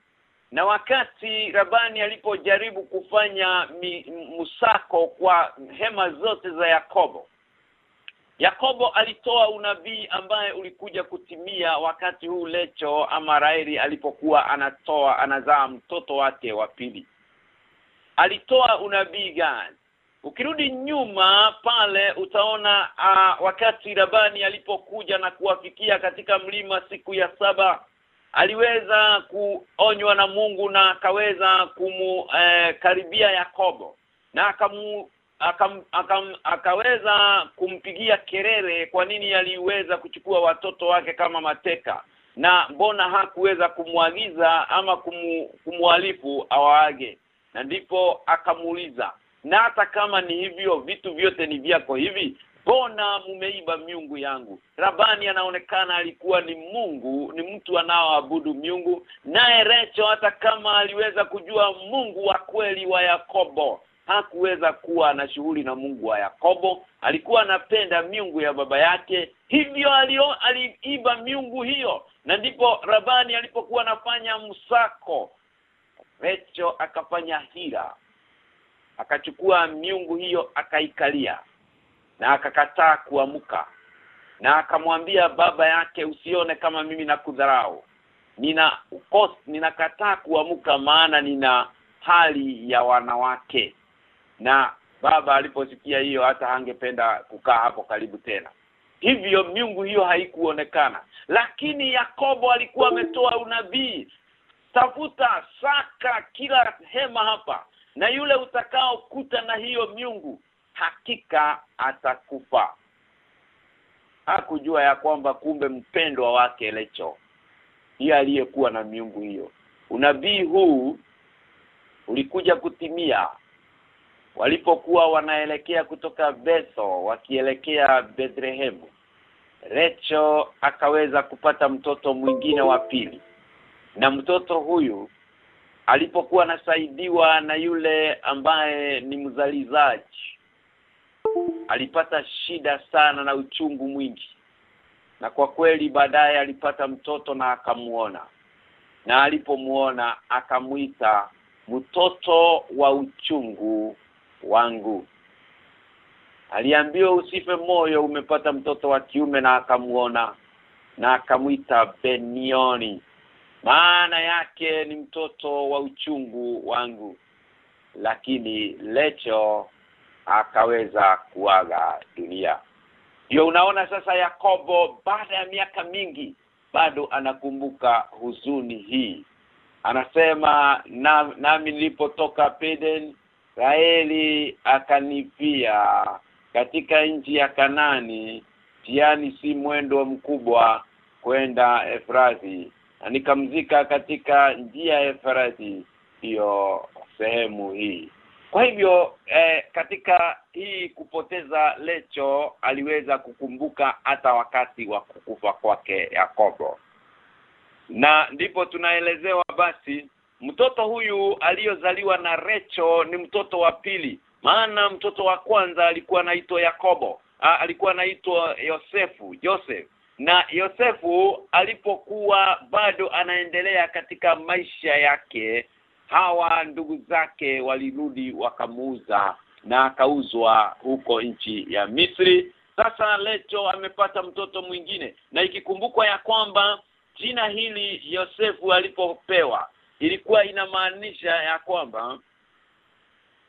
Na wakati Rabani alipojaribu kufanya musako kwa hema zote za Yakobo Yakobo alitoa unabii ambaye ulikuja kutimia wakati huu Lecho ama Raeli alipokuwa anatoa anazaa mtoto wake wa pili. Alitoa unabii gani? Ukirudi nyuma pale utaona uh, wakati Labani alipokuja na kuwafikia katika mlima siku ya saba aliweza kuonywa na Mungu na akaweza kumukaribia eh, Yakobo na akamu akam, akam, akaweza kumpigia kelele kwa nini aliweza kuchukua watoto wake kama mateka. Na mbona hakuweza kumwagiza ama kumu, kumwalifu awaage? Na ndipo akamuuliza na hata kama ni hivyo vitu vyote ni vyako hivi? Mbona mumeiba miungu yangu? Rabani anaonekana alikuwa ni Mungu ni mtu anaoabudu miungu. Naye Recho hata kama aliweza kujua Mungu wa kweli wa Yakobo hakuweza kuwa na shughuli na Mungu wa Yakobo. Alikuwa anapenda miungu ya baba yake. Hivyo alio aliiba miungu hiyo. Na ndipo Rabani alipokuwa anafanya msako. Recho akafanya hila. Akachukua miungu hiyo akaikalia. Na akakataa kuamka. Na akamwambia baba yake usione kama mimi nakudharau. Nina ukos, ninakataa kuamka maana nina hali ya wanawake na baba aliposikia hiyo hata hangependa kukaa hapo karibu tena. Hivyo miungu hiyo haikuonekana. Lakini Yakobo alikuwa ametoa unabii. Tafuta saka kila hema hapa na yule utakaokuta na hiyo miungu hakika atakufa. Hakujua ya kwamba kumbe mpendwa wake Lecho yeye aliyekuwa na miungu hiyo. Unabii huu ulikuja kutimia walipokuwa wanaelekea kutoka Betho wakielekea Bethlehemu Recho akaweza kupata mtoto mwingine wa pili. Na mtoto huyu alipokuwa anasaidiwa na yule ambaye ni mzalizaji alipata shida sana na uchungu mwingi. Na kwa kweli baadaye alipata mtoto na akamuona. Na alipomuona akamuita mtoto wa uchungu wangu. Aliambiwa usife moyo umepata mtoto wa kiume na akamuona na akamuita Benioni. Maana yake ni mtoto wa uchungu wangu. Lakini Lecho akaweza kuaga dunia. Yo unaona sasa Yakobo baada ya miaka mingi bado anakumbuka huzuni hii. Anasema na, nami nilipotoka Peden Raeli akanipia. Katika nchi ya Kanani tiani si mwendo mkubwa kwenda Efrazi na nikamzika katika njia ya Efrazi hiyo sehemu hii. Kwa hivyo eh, katika hii kupoteza lecho aliweza kukumbuka hata wakati wa kukufa kwake Yakobo. Na ndipo tunaelezewa basi mtoto huyu aliyozaliwa na Recho ni mtoto wa pili. Maana mtoto wa kwanza alikuwa anaitwa Yakobo. A, alikuwa anaitwa Yosefu Joseph. Na Yosefu alipokuwa bado anaendelea katika maisha yake hawa ndugu zake walirudi wakamuuza na akauzwa huko nchi ya Misri. Sasa Lecho amepata mtoto mwingine. Na ikikumbukwa ya kwamba jina hili Yosefu alipopewa ilikuwa inamaanisha ya kwamba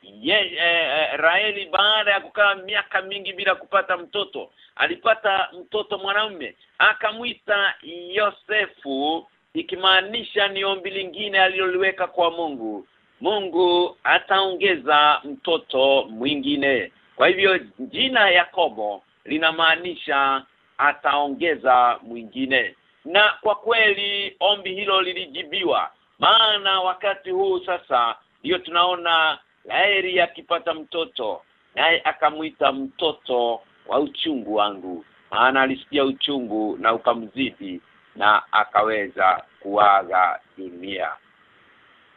ye, eh, Raeli baada ya kukaa miaka mingi bila kupata mtoto alipata mtoto mwanamume akamwita Yosefu ikimaanisha ni ombi lingine aliloliweka kwa Mungu. Mungu ataongeza mtoto mwingine. Kwa hivyo jina Yakobo linamaanisha ataongeza mwingine. Na kwa kweli ombi hilo lilijibiwa maana wakati huu sasa ndiyo tunaona Laeri akipata mtoto naye akamwita mtoto wa uchungu wangu. Maana alisikia uchungu na ukamzidi na akaweza kuaga dunia.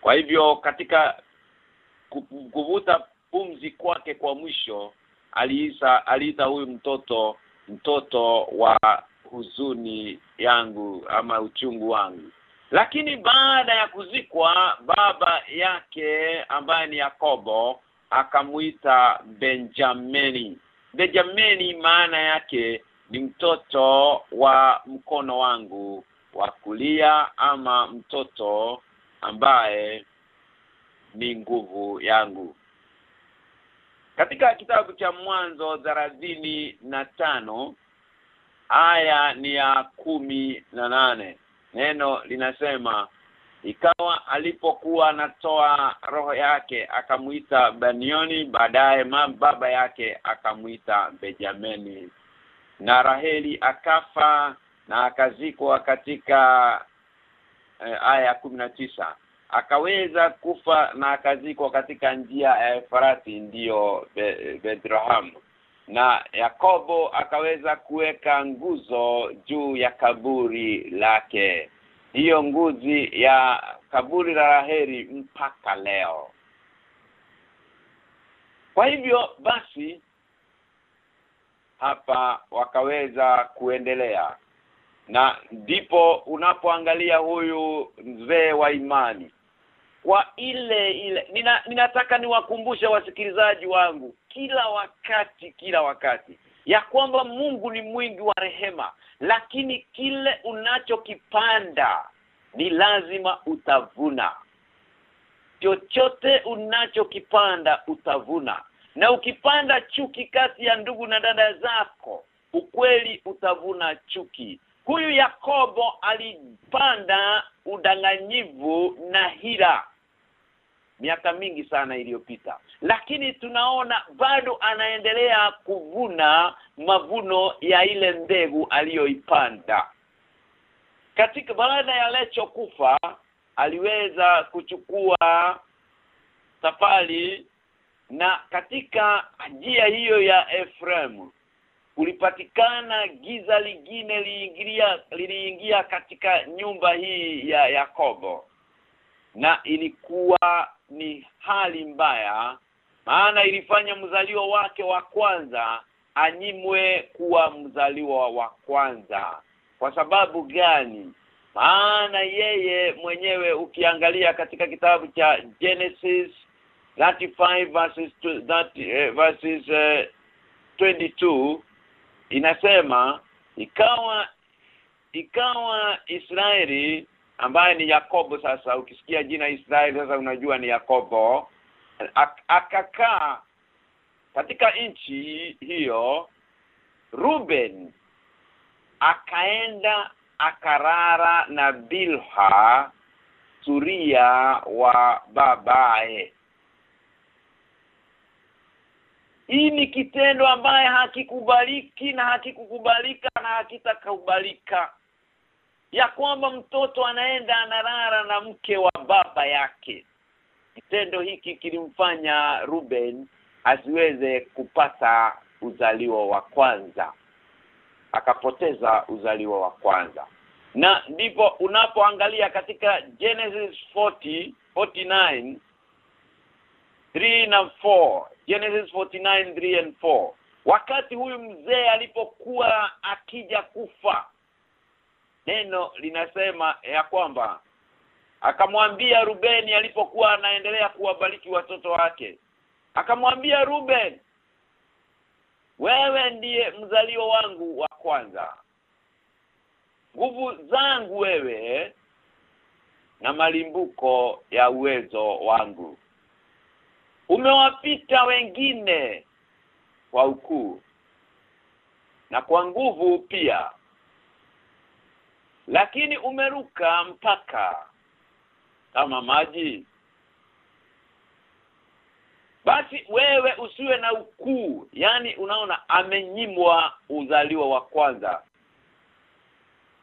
Kwa hivyo katika kuvuta pumzi kwake kwa mwisho aliisa aliita huyu mtoto mtoto wa huzuni yangu ama uchungu wangu lakini baada ya kuzikwa baba yake ambaye ni Yakobo akamuita Benjamini. Benjamini maana yake ni mtoto wa mkono wangu wa kulia ama mtoto ambaye ni nguvu yangu. Katika kitabu cha mwanzo na tano aya ni ya kumi na nane neno linasema ikawa alipokuwa anatoa roho yake akamuita Banioni baadaye baba yake akamuita Benjamini. Na Raheli akafa na akazikwa katika eh, aya ya tisa. Akaweza kufa na akazikwa katika njia ya eh, Efrati ndiyo Be Bethlehem na Yakobo akaweza kuweka nguzo juu ya kaburi lake. Hiyo nguzi ya kaburi la Raheli mpaka leo. Kwa hivyo basi hapa wakaweza kuendelea. Na ndipo unapoangalia huyu mzee wa imani kwa ile ile. Nina, ninataka niwakumbushe wasikilizaji wangu kila wakati kila wakati ya kwamba Mungu ni mwingi wa rehema lakini kile unachokipanda ni lazima utavuna. Chochote unachokipanda utavuna. Na ukipanda chuki kati ya ndugu na dada zako ukweli utavuna chuki. Huyu Yakobo alipanda udanganyivu na hila miaka mingi sana iliyopita. Lakini tunaona bado anaendelea kuvuna mavuno ya ile mbegu aliyoipanda. Katika baada ya Lecho kufa aliweza kuchukua safari na katika njia hiyo ya Ephraim kulipatikana giza lingine liingilia liliingia katika nyumba hii ya Yakobo na ilikuwa ni hali mbaya maana ilifanya mzaliwa wake wa kwanza anyimwe kuwa mzaliwa wa kwanza. Kwa sababu gani? Maana yeye mwenyewe ukiangalia katika kitabu cha Genesis 35 verses to, that, uh, verses uh, 22 inasema ikawa ikawa Israeli ambaye ni Yakobo sasa. Ukisikia jina Israeli sasa unajua ni Yakobo. Akakaa katika nchi hiyo Ruben akaenda akarara na Bilha suria wa babae Hii ni kitendo ambaye hakikubaliki na hakikukubalika na hakitakubalika ya kwamba mtoto anaenda analala na mke wa baba yake. Kitendo hiki kilimfanya Ruben asiweze kupata uzaliwa wa kwanza akapoteza uzaliwa wa kwanza. Na ndipo unapoangalia katika Genesis 40 49 3 na 4 Genesis 49 3 and 4 wakati huyu mzee alipokuwa akija kufa neno linasema ya kwamba akamwambia Rubeni alipokuwa anaendelea kuwabariki watoto wake. Akamwambia Ruben wewe ndiye mzalio wangu wa kwanza. Nguvu zangu wewe na malimbuko ya uwezo wangu. Umewapita wengine kwa ukuu na kwa nguvu pia lakini umeruka mpaka. Kama maji. Basi wewe usiwe na ukuu. Yani unaona amenyimwa uzaliwa wa kwanza.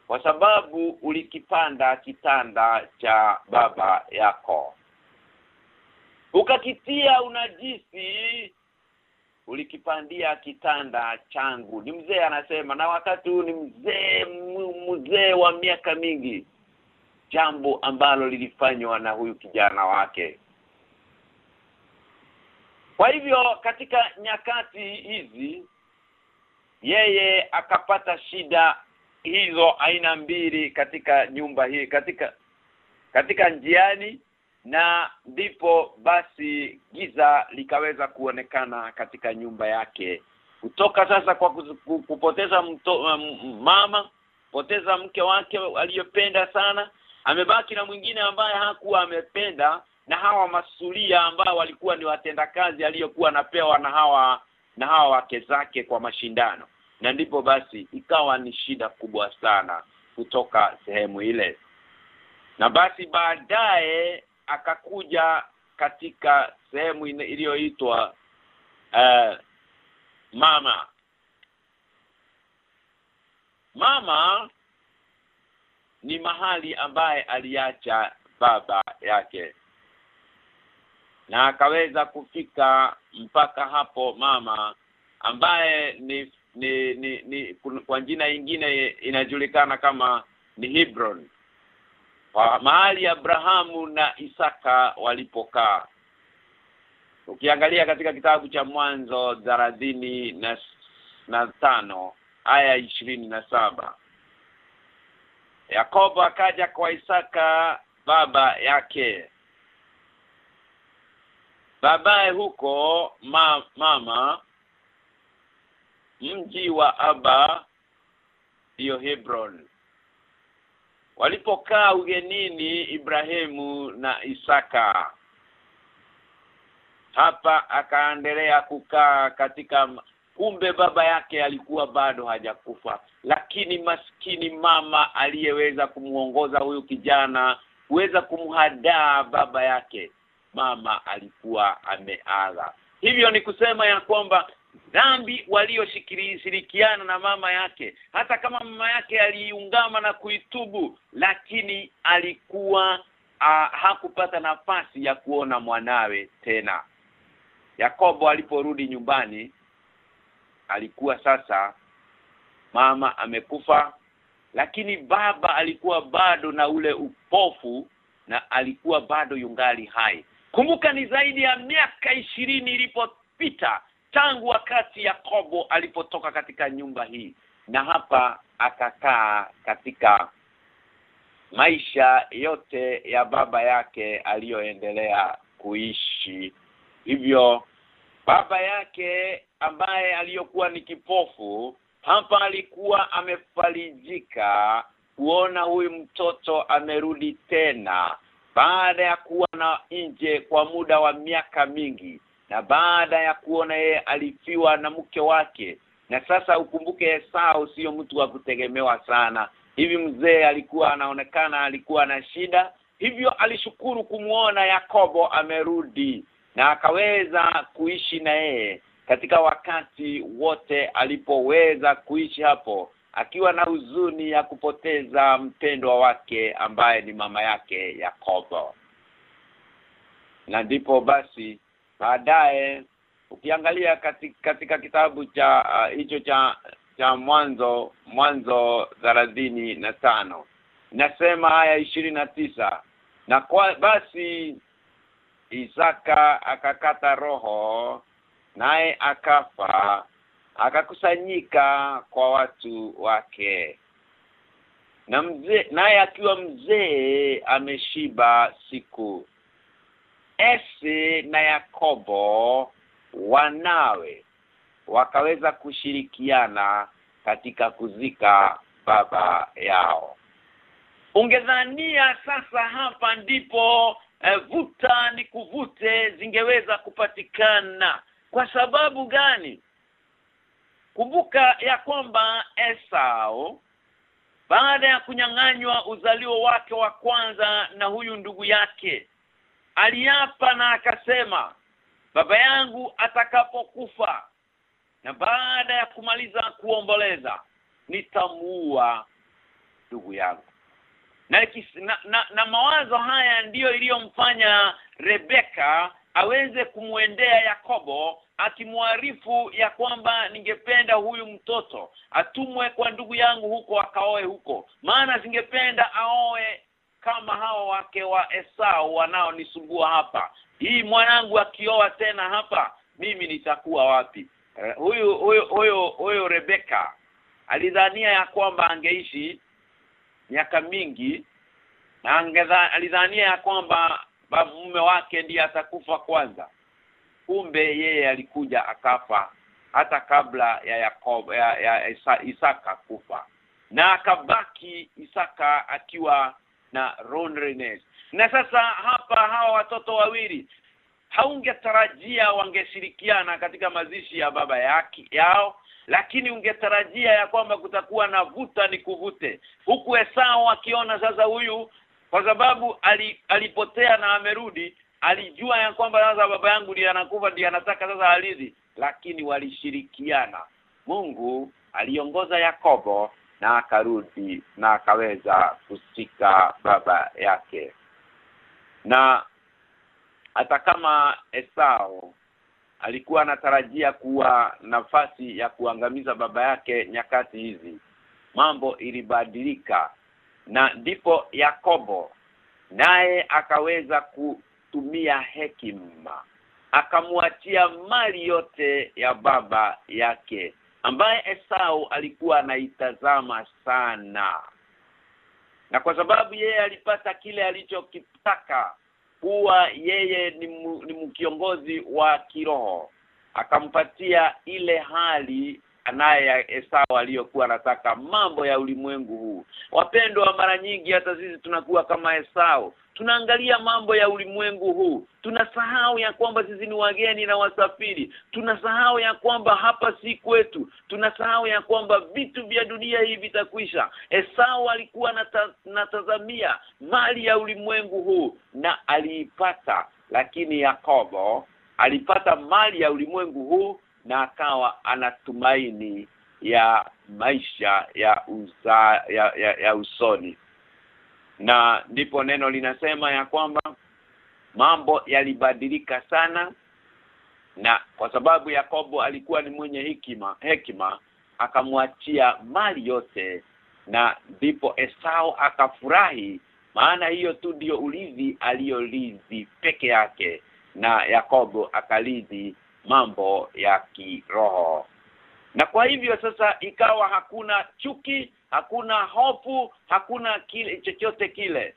Kwa sababu ulikipanda kitanda cha baba yako. Ukakitia unajisi ulikipandia kitanda changu. Ni mzee anasema na wakati huu ni mzee mzee wa miaka mingi. Jambo ambalo lilifanywa na huyu kijana wake. Kwa hivyo katika nyakati hizi yeye akapata shida hizo aina mbili katika nyumba hii katika katika njiani na ndipo basi giza likaweza kuonekana katika nyumba yake. Kutoka sasa kwa kupoteza mto, mama poteza mke wake aliyependa sana amebaki na mwingine ambaye hakuwa amependa na hawa masulia ambao walikuwa ni watendakazi aliyokuwa anapewa na hawa na hawa wake zake kwa mashindano. Na ndipo basi ikawa ni shida kubwa sana kutoka sehemu ile. Na basi baadaye akakuja katika sehemu iliyoitwa uh, mama. Mama ni mahali ambaye aliacha baba yake na akaweza kufika mpaka hapo mama ambaye ni ni ni, ni kwa jina ingine inajulikana kama ni Hebron mahali Abrahamu na Isaka walipokaa. Ukiangalia katika kitabu cha mwanzo dharadhini na na tano aya ishirini na saba. Yakobo akaja kwa Isaka baba yake. Babaye huko ma, mama mji wa Aba hiyo Hebron walipokaa ugenini Ibrahimu na Isaka hapa akaendelea kukaa katika kumbe baba yake alikuwa bado hajakufa. Lakini maskini mama aliyeweza kumuongoza huyu kijana kuweza kumhadaa baba yake mama alikuwa ameaga. Hivyo ni kusema ya kwamba dhambi walioshirikiana na mama yake. Hata kama mama yake aliungama na kuitubu lakini alikuwa uh, hakupata nafasi ya kuona mwanawe tena. Yakobo aliporudi nyumbani alikuwa sasa mama amekufa lakini baba alikuwa bado na ule upofu na alikuwa bado yungali hai. Kumbuka ni zaidi ya miaka ishirini ilipopita tangu wakati Yakobo alipotoka katika nyumba hii. Na hapa akakaa katika maisha yote ya baba yake aliyoendelea kuishi. Hivyo baba yake ambaye aliyokuwa ni kipofu hapa alikuwa amefarijika kuona huyu mtoto amerudi tena baada ya kuwa na nje kwa muda wa miaka mingi na baada ya kuona yeye alifiwa na mke wake na sasa ukumbuke Esau sio mtu wa kutegemewa sana. Hivi mzee alikuwa anaonekana alikuwa na shida hivyo alishukuru kumuona Yakobo amerudi na akaweza kuishi na yeye katika wakati wote alipoweza kuishi hapo akiwa na huzuni ya kupoteza mpendwa wake ambaye ni mama yake Yakobo. Na ndipo basi baadaye ukiangalia katika, katika kitabu cha hicho uh, cha cha mwanzo mwanzo thelathini na tano nasema haya ishirini na tisa na kwa basi Isaka akakata roho naye akafa akakusanyika kwa watu wake. Na mzee naye akiwa mzee ameshiba siku Ese na Yakobo wanawe wakaweza kushirikiana katika kuzika baba yao. Ungedhania sasa hapa ndipo eh, vuta ni kuvute zingeweza kupatikana. Kwa sababu gani? Kumbuka ya kwamba Esau baada ya kunyang'anywa uzalio wake wa kwanza na huyu ndugu yake aliapa na akasema baba yangu atakapokufa na baada ya kumaliza kuomboleza nitamuua ndugu yangu. Na, na, na, na mawazo haya ndiyo iliyomfanya Rebeka aweze kumwendea Yakobo akimwarifu ya kwamba ningependa huyu mtoto atumwe kwa ndugu yangu huko akaoe huko. Maana singependa aoe kama hao wake wa Esau wanaonisumbua hapa. Hii mwanangu akioa tena hapa mimi nitakuwa wapi? Uh, huyu huyu huyu Rebeka alidhania ya kwamba angeishi miaka mingi na alidhania ya kwamba mume wake ndiye atakufa kwanza. Kumbe yeye alikuja akafa hata kabla ya Yakobo ya, ya Isa, Isaka kufa. Na akabaki Isaka akiwa na Ron Renes. na sasa hapa hawa watoto wawili haungetarajia wangeshirikiana katika mazishi ya baba yake yao lakini ungetarajia ya kwamba kutakuwa na vuta ni kuvute. Huku Esau akiona sasa huyu kwa sababu ali, alipotea na amerudi alijua ya kwamba sasa baba yangu ndiye anakufa ndiye anataka sasa alizi lakini walishirikiana. Mungu aliongoza Yakobo na akarudi na akaweza kusika baba yake. Na hata kama Esau alikuwa anatarajia kuwa nafasi ya kuangamiza baba yake nyakati hizi mambo ilibadilika. Na ndipo Yakobo naye akaweza kutumia hekima akamwachia mali yote ya baba yake ambaye Esau alikuwa anaitazama sana. Na kwa sababu yeye alipata kile alichokitaka kuwa yeye ni, mu, ni mkiongozi wa kiroho. Akampatia ile hali naye Esau aliyokuwa anataka mambo ya ulimwengu huu. Wapendwa mara nyingi hata sisi tunakuwa kama Esau. Tunaangalia mambo ya ulimwengu huu. Tunasahau ya kwamba sisi ni wageni na wasafiri. Tunasahau ya kwamba hapa si kwetu. Tunasahau ya kwamba vitu vya dunia hii vitakwisha. Esau alikuwa natazamia mali ya ulimwengu huu na aliipata. Lakini Yakobo alipata mali ya ulimwengu huu na akawa anatumaini ya maisha ya uza, ya, ya, ya usoni. Na ndipo neno linasema ya kwamba mambo yalibadilika sana na kwa sababu Yakobo alikuwa ni mwenye hekima hekima akamwachia mali yote na ndipo Esau akafurahi maana hiyo tu ndio ulizi aliyolizi peke yake na Yakobo akalizi mambo ya kiroho. Na kwa hivyo sasa ikawa hakuna chuki hakuna hofu hakuna kile chochote kile.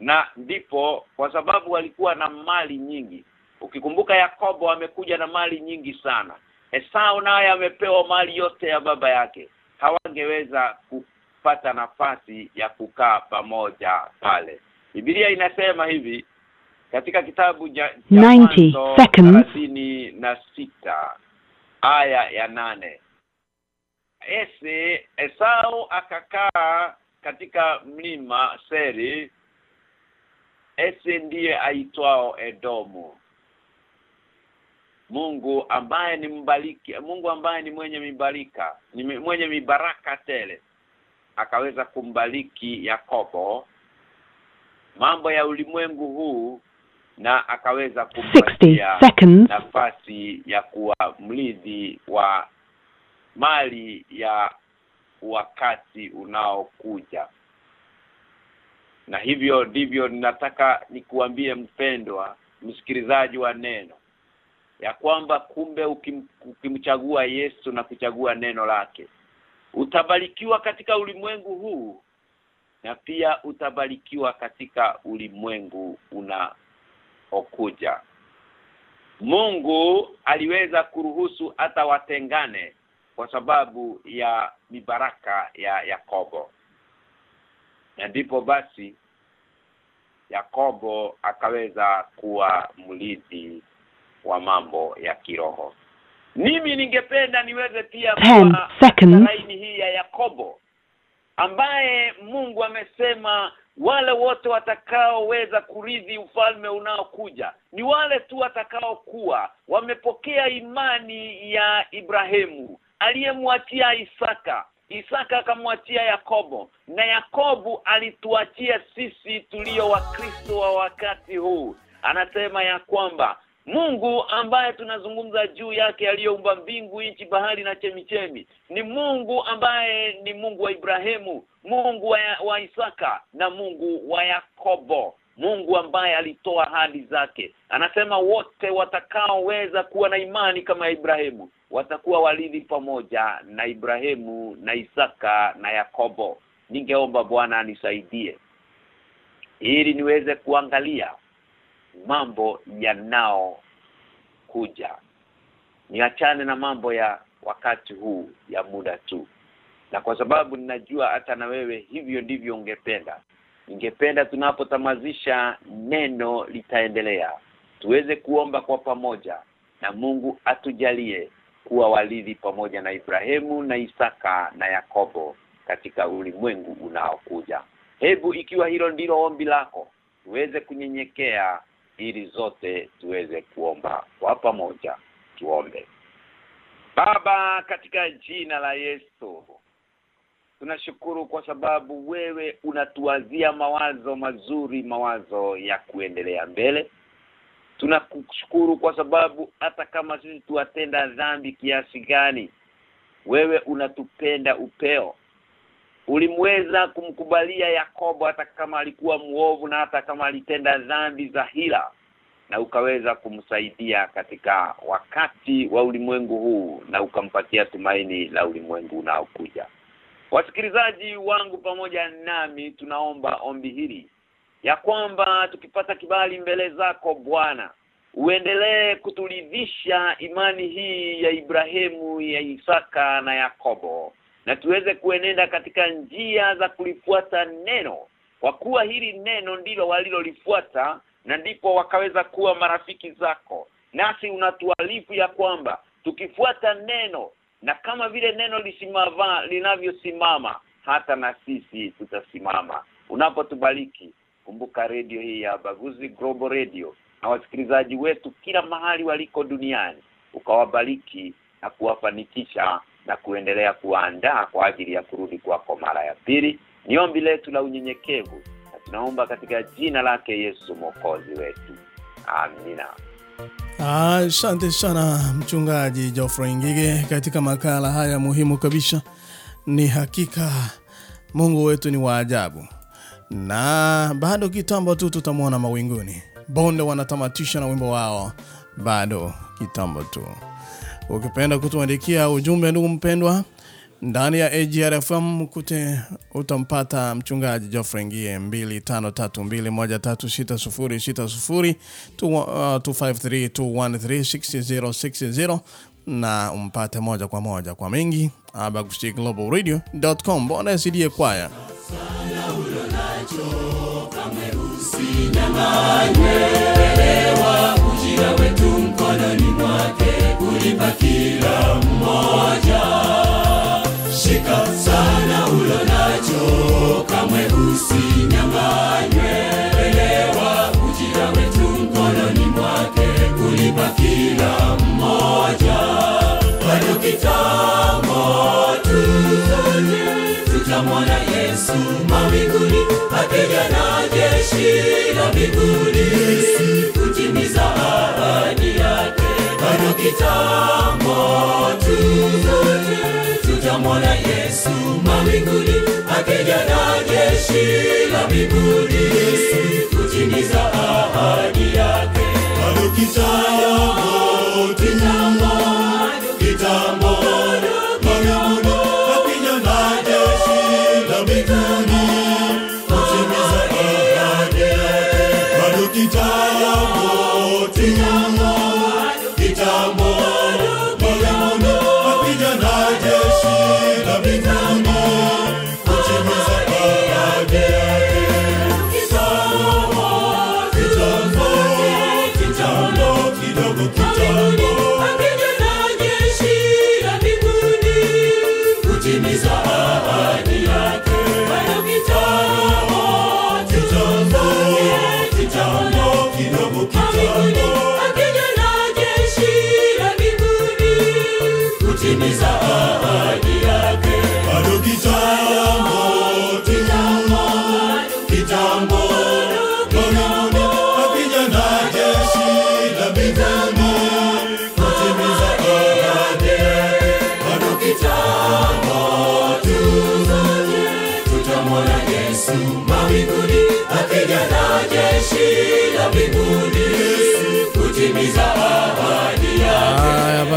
Na ndipo kwa sababu walikuwa na mali nyingi. Ukikumbuka Yakobo amekuja na mali nyingi sana. Esau naye amepewa mali yote ya baba yake. Hawangeweza kupata nafasi ya kukaa pamoja pale. Biblia inasema hivi katika kitabu cha 90 seconds. na sita aya ya nane. Ese Esau akakaa katika mlima Seri. Ese ndiye aitwao Edomu. Mungu ambaye ni mbaliki Mungu ambaye ni mwenye mibarika ni mwenye mibaraka tele akaweza kumbaliki Yakobo. Mambo ya ulimwengu huu na akaweza 60 kumpatia nafasi ya kuwa mlidhi wa mali ya wakati unaokuja. Na hivyo ndivyo ninataka nikuambie mpendwa msikilizaji wa neno ya kwamba kumbe ukim, ukimchagua Yesu na kuchagua neno lake utabarikiwa katika ulimwengu huu na pia utabarikiwa katika ulimwengu unaokuja Mungu aliweza kuruhusu hata watengane kwa sababu ya mibaraka ya Yakobo. Na ndipo basi Yakobo akaweza kuwa mlidi wa mambo ya kiroho. Mimi ningependa niweze pia kuwa hii ya Yakobo ambaye Mungu amesema wale wote watakaoweza kurithi ufalme unaokuja ni wale tu watakaokuwa. Wamepokea imani ya Ibrahimu aliyemwachia Isaka. Isaka akamwachia Yakobo na Yakobo alituachia sisi tulio wakristo wa wakati huu. Anasema ya kwamba Mungu ambaye tunazungumza juu yake aliyeumba mbingu nchi bahari na chemichemi ni Mungu ambaye ni Mungu wa Ibrahimu Mungu wa, wa Isaka na Mungu wa Yakobo. Mungu ambaye alitoa ahadi zake. Anasema wote watakaoweza kuwa na imani kama Ibrahimu watakuwa walithi pamoja na Ibrahimu na Isaka na Yakobo. Ningeomba Bwana anisaidie ili niweze kuangalia mambo yanao kuja niachane na mambo ya wakati huu ya muda tu. Na kwa sababu ninajua hata na wewe hivyo ndivyo ungependa ningependa tunapotamazisha neno litaendelea. Tuweze kuomba kwa pamoja na Mungu atujalie kuwa walidhi pamoja na Ibrahimu na Isaka na Yakobo katika ulimwengu unaokuja. Hebu ikiwa hilo ndilo ombi lako tuweze kunyenyekea ili zote tuweze kuomba kwa pamoja tuombe. Baba katika jina la Yesu tunashukuru kwa sababu wewe unatuwazia mawazo mazuri mawazo ya kuendelea mbele. Tunakushukuru kwa sababu hata kama sisi tuwatenda dhambi kiasi gani wewe unatupenda upeo ulimweza kumkubalia Yakobo hata kama alikuwa muovu na hata kama alitenda dhambi za hila na ukaweza kumsaidia katika wakati wa ulimwengu huu na ukampatia tumaini la ulimwengu unaokuja. Wasikilizaji wangu pamoja nami tunaomba ombi hili ya kwamba tukipata kibali mbele zako Bwana uendelee kuturidhisha imani hii ya Ibrahimu ya Isaka na Yakobo na tuweze kuenenda katika njia za kulifuata neno kwa kuwa hili neno ndilo walilolifuata na ndipo wakaweza kuwa marafiki zako. Nasi unatualifu ya kwamba tukifuata neno na kama vile neno lisimava linavyosimama hata na sisi tutasimama. Unapotubariki kumbuka radio hii ya Baguzi Global Radio na wasikilizaji wetu kila mahali waliko duniani ukawabariki na kuwafanikisha na kuendelea kuandaa kwa ajili ya kurudi kwako mara ya pili ni ombi letu la unyenyekevu na tunaomba katika jina lake Yesu mwokozi wetu amina Asante ah, sana mchungaji Geoffrey Ngige katika makala haya muhimu kabisa. Ni hakika Mungu wetu ni wa ajabu, na bado kitambo tu tutamwona mawinguni. Bonde wanatamatisha na wimbo wao, bado kitambo tu. Ukipenda kutuandikia ujumbe, ndugu mpendwa, ndani ya AGRFM kute utampata mchungaji Geoffrey Ngie 2532136060 25321360060 na umpate moja kwa moja. Kwa mengi abagustiglobalradio.com bona sidie kwaya. Ujira wetu mkononi mwake kulipa kila mmoja. Shika sana ulo nacho kamwe usinyang'anywe. Elewa ujira wetu mkononi mwake kulipa kila mmoja. Bado kitambo tu tutamwona yesu mawinguni akija na jeshi la mbinguni kitambo tuzote tutamwona yesu mawinguni akija na jeshi la mbinguni. Kutimiza ahadi yake. Kitambo kitambo kitambo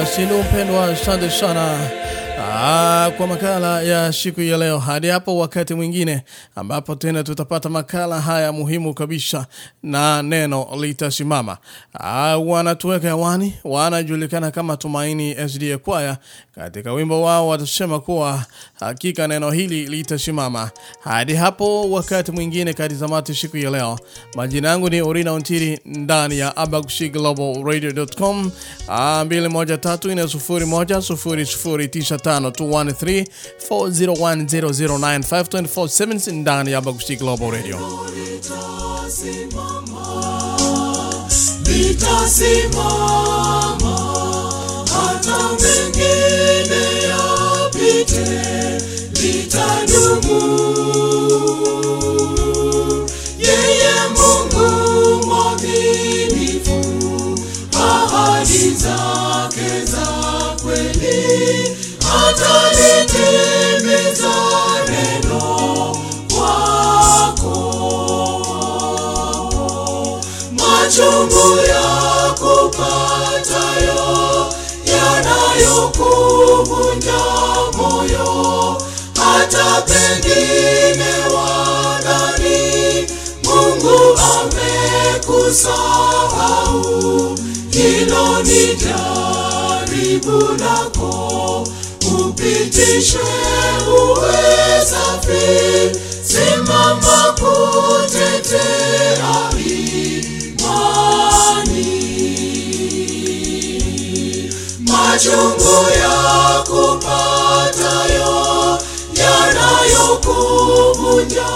Haya basi, ndugu mpendwa, asante sana Ah, kwa makala ya siku ya leo. Hadi hapo wakati mwingine ambapo tena tutapata makala haya muhimu kabisa na neno litasimama. Ah, wanatuweka hewani, wanajulikana kama Tumaini SD Kwaya. Katika wimbo wao watasema kuwa hakika neno hili litasimama. Hadi hapo wakati mwingine kadi zamati siku ya leo. Majina yangu ni Orina Ontiri ndani ya abagusglobalradio.com ah, 213 213 401009524 ndani ya Abagusi Global Radio. litasimama hata mengine yapite litadumu atalitimiza neno kwako machungu ya kupatayo yanayokuvunja moyo hata pengine wadhani mungu amekusahau jaribu lako upitishwe uwe safi simama kutetea imani. Machungu ya kupatayo yanayokuvunja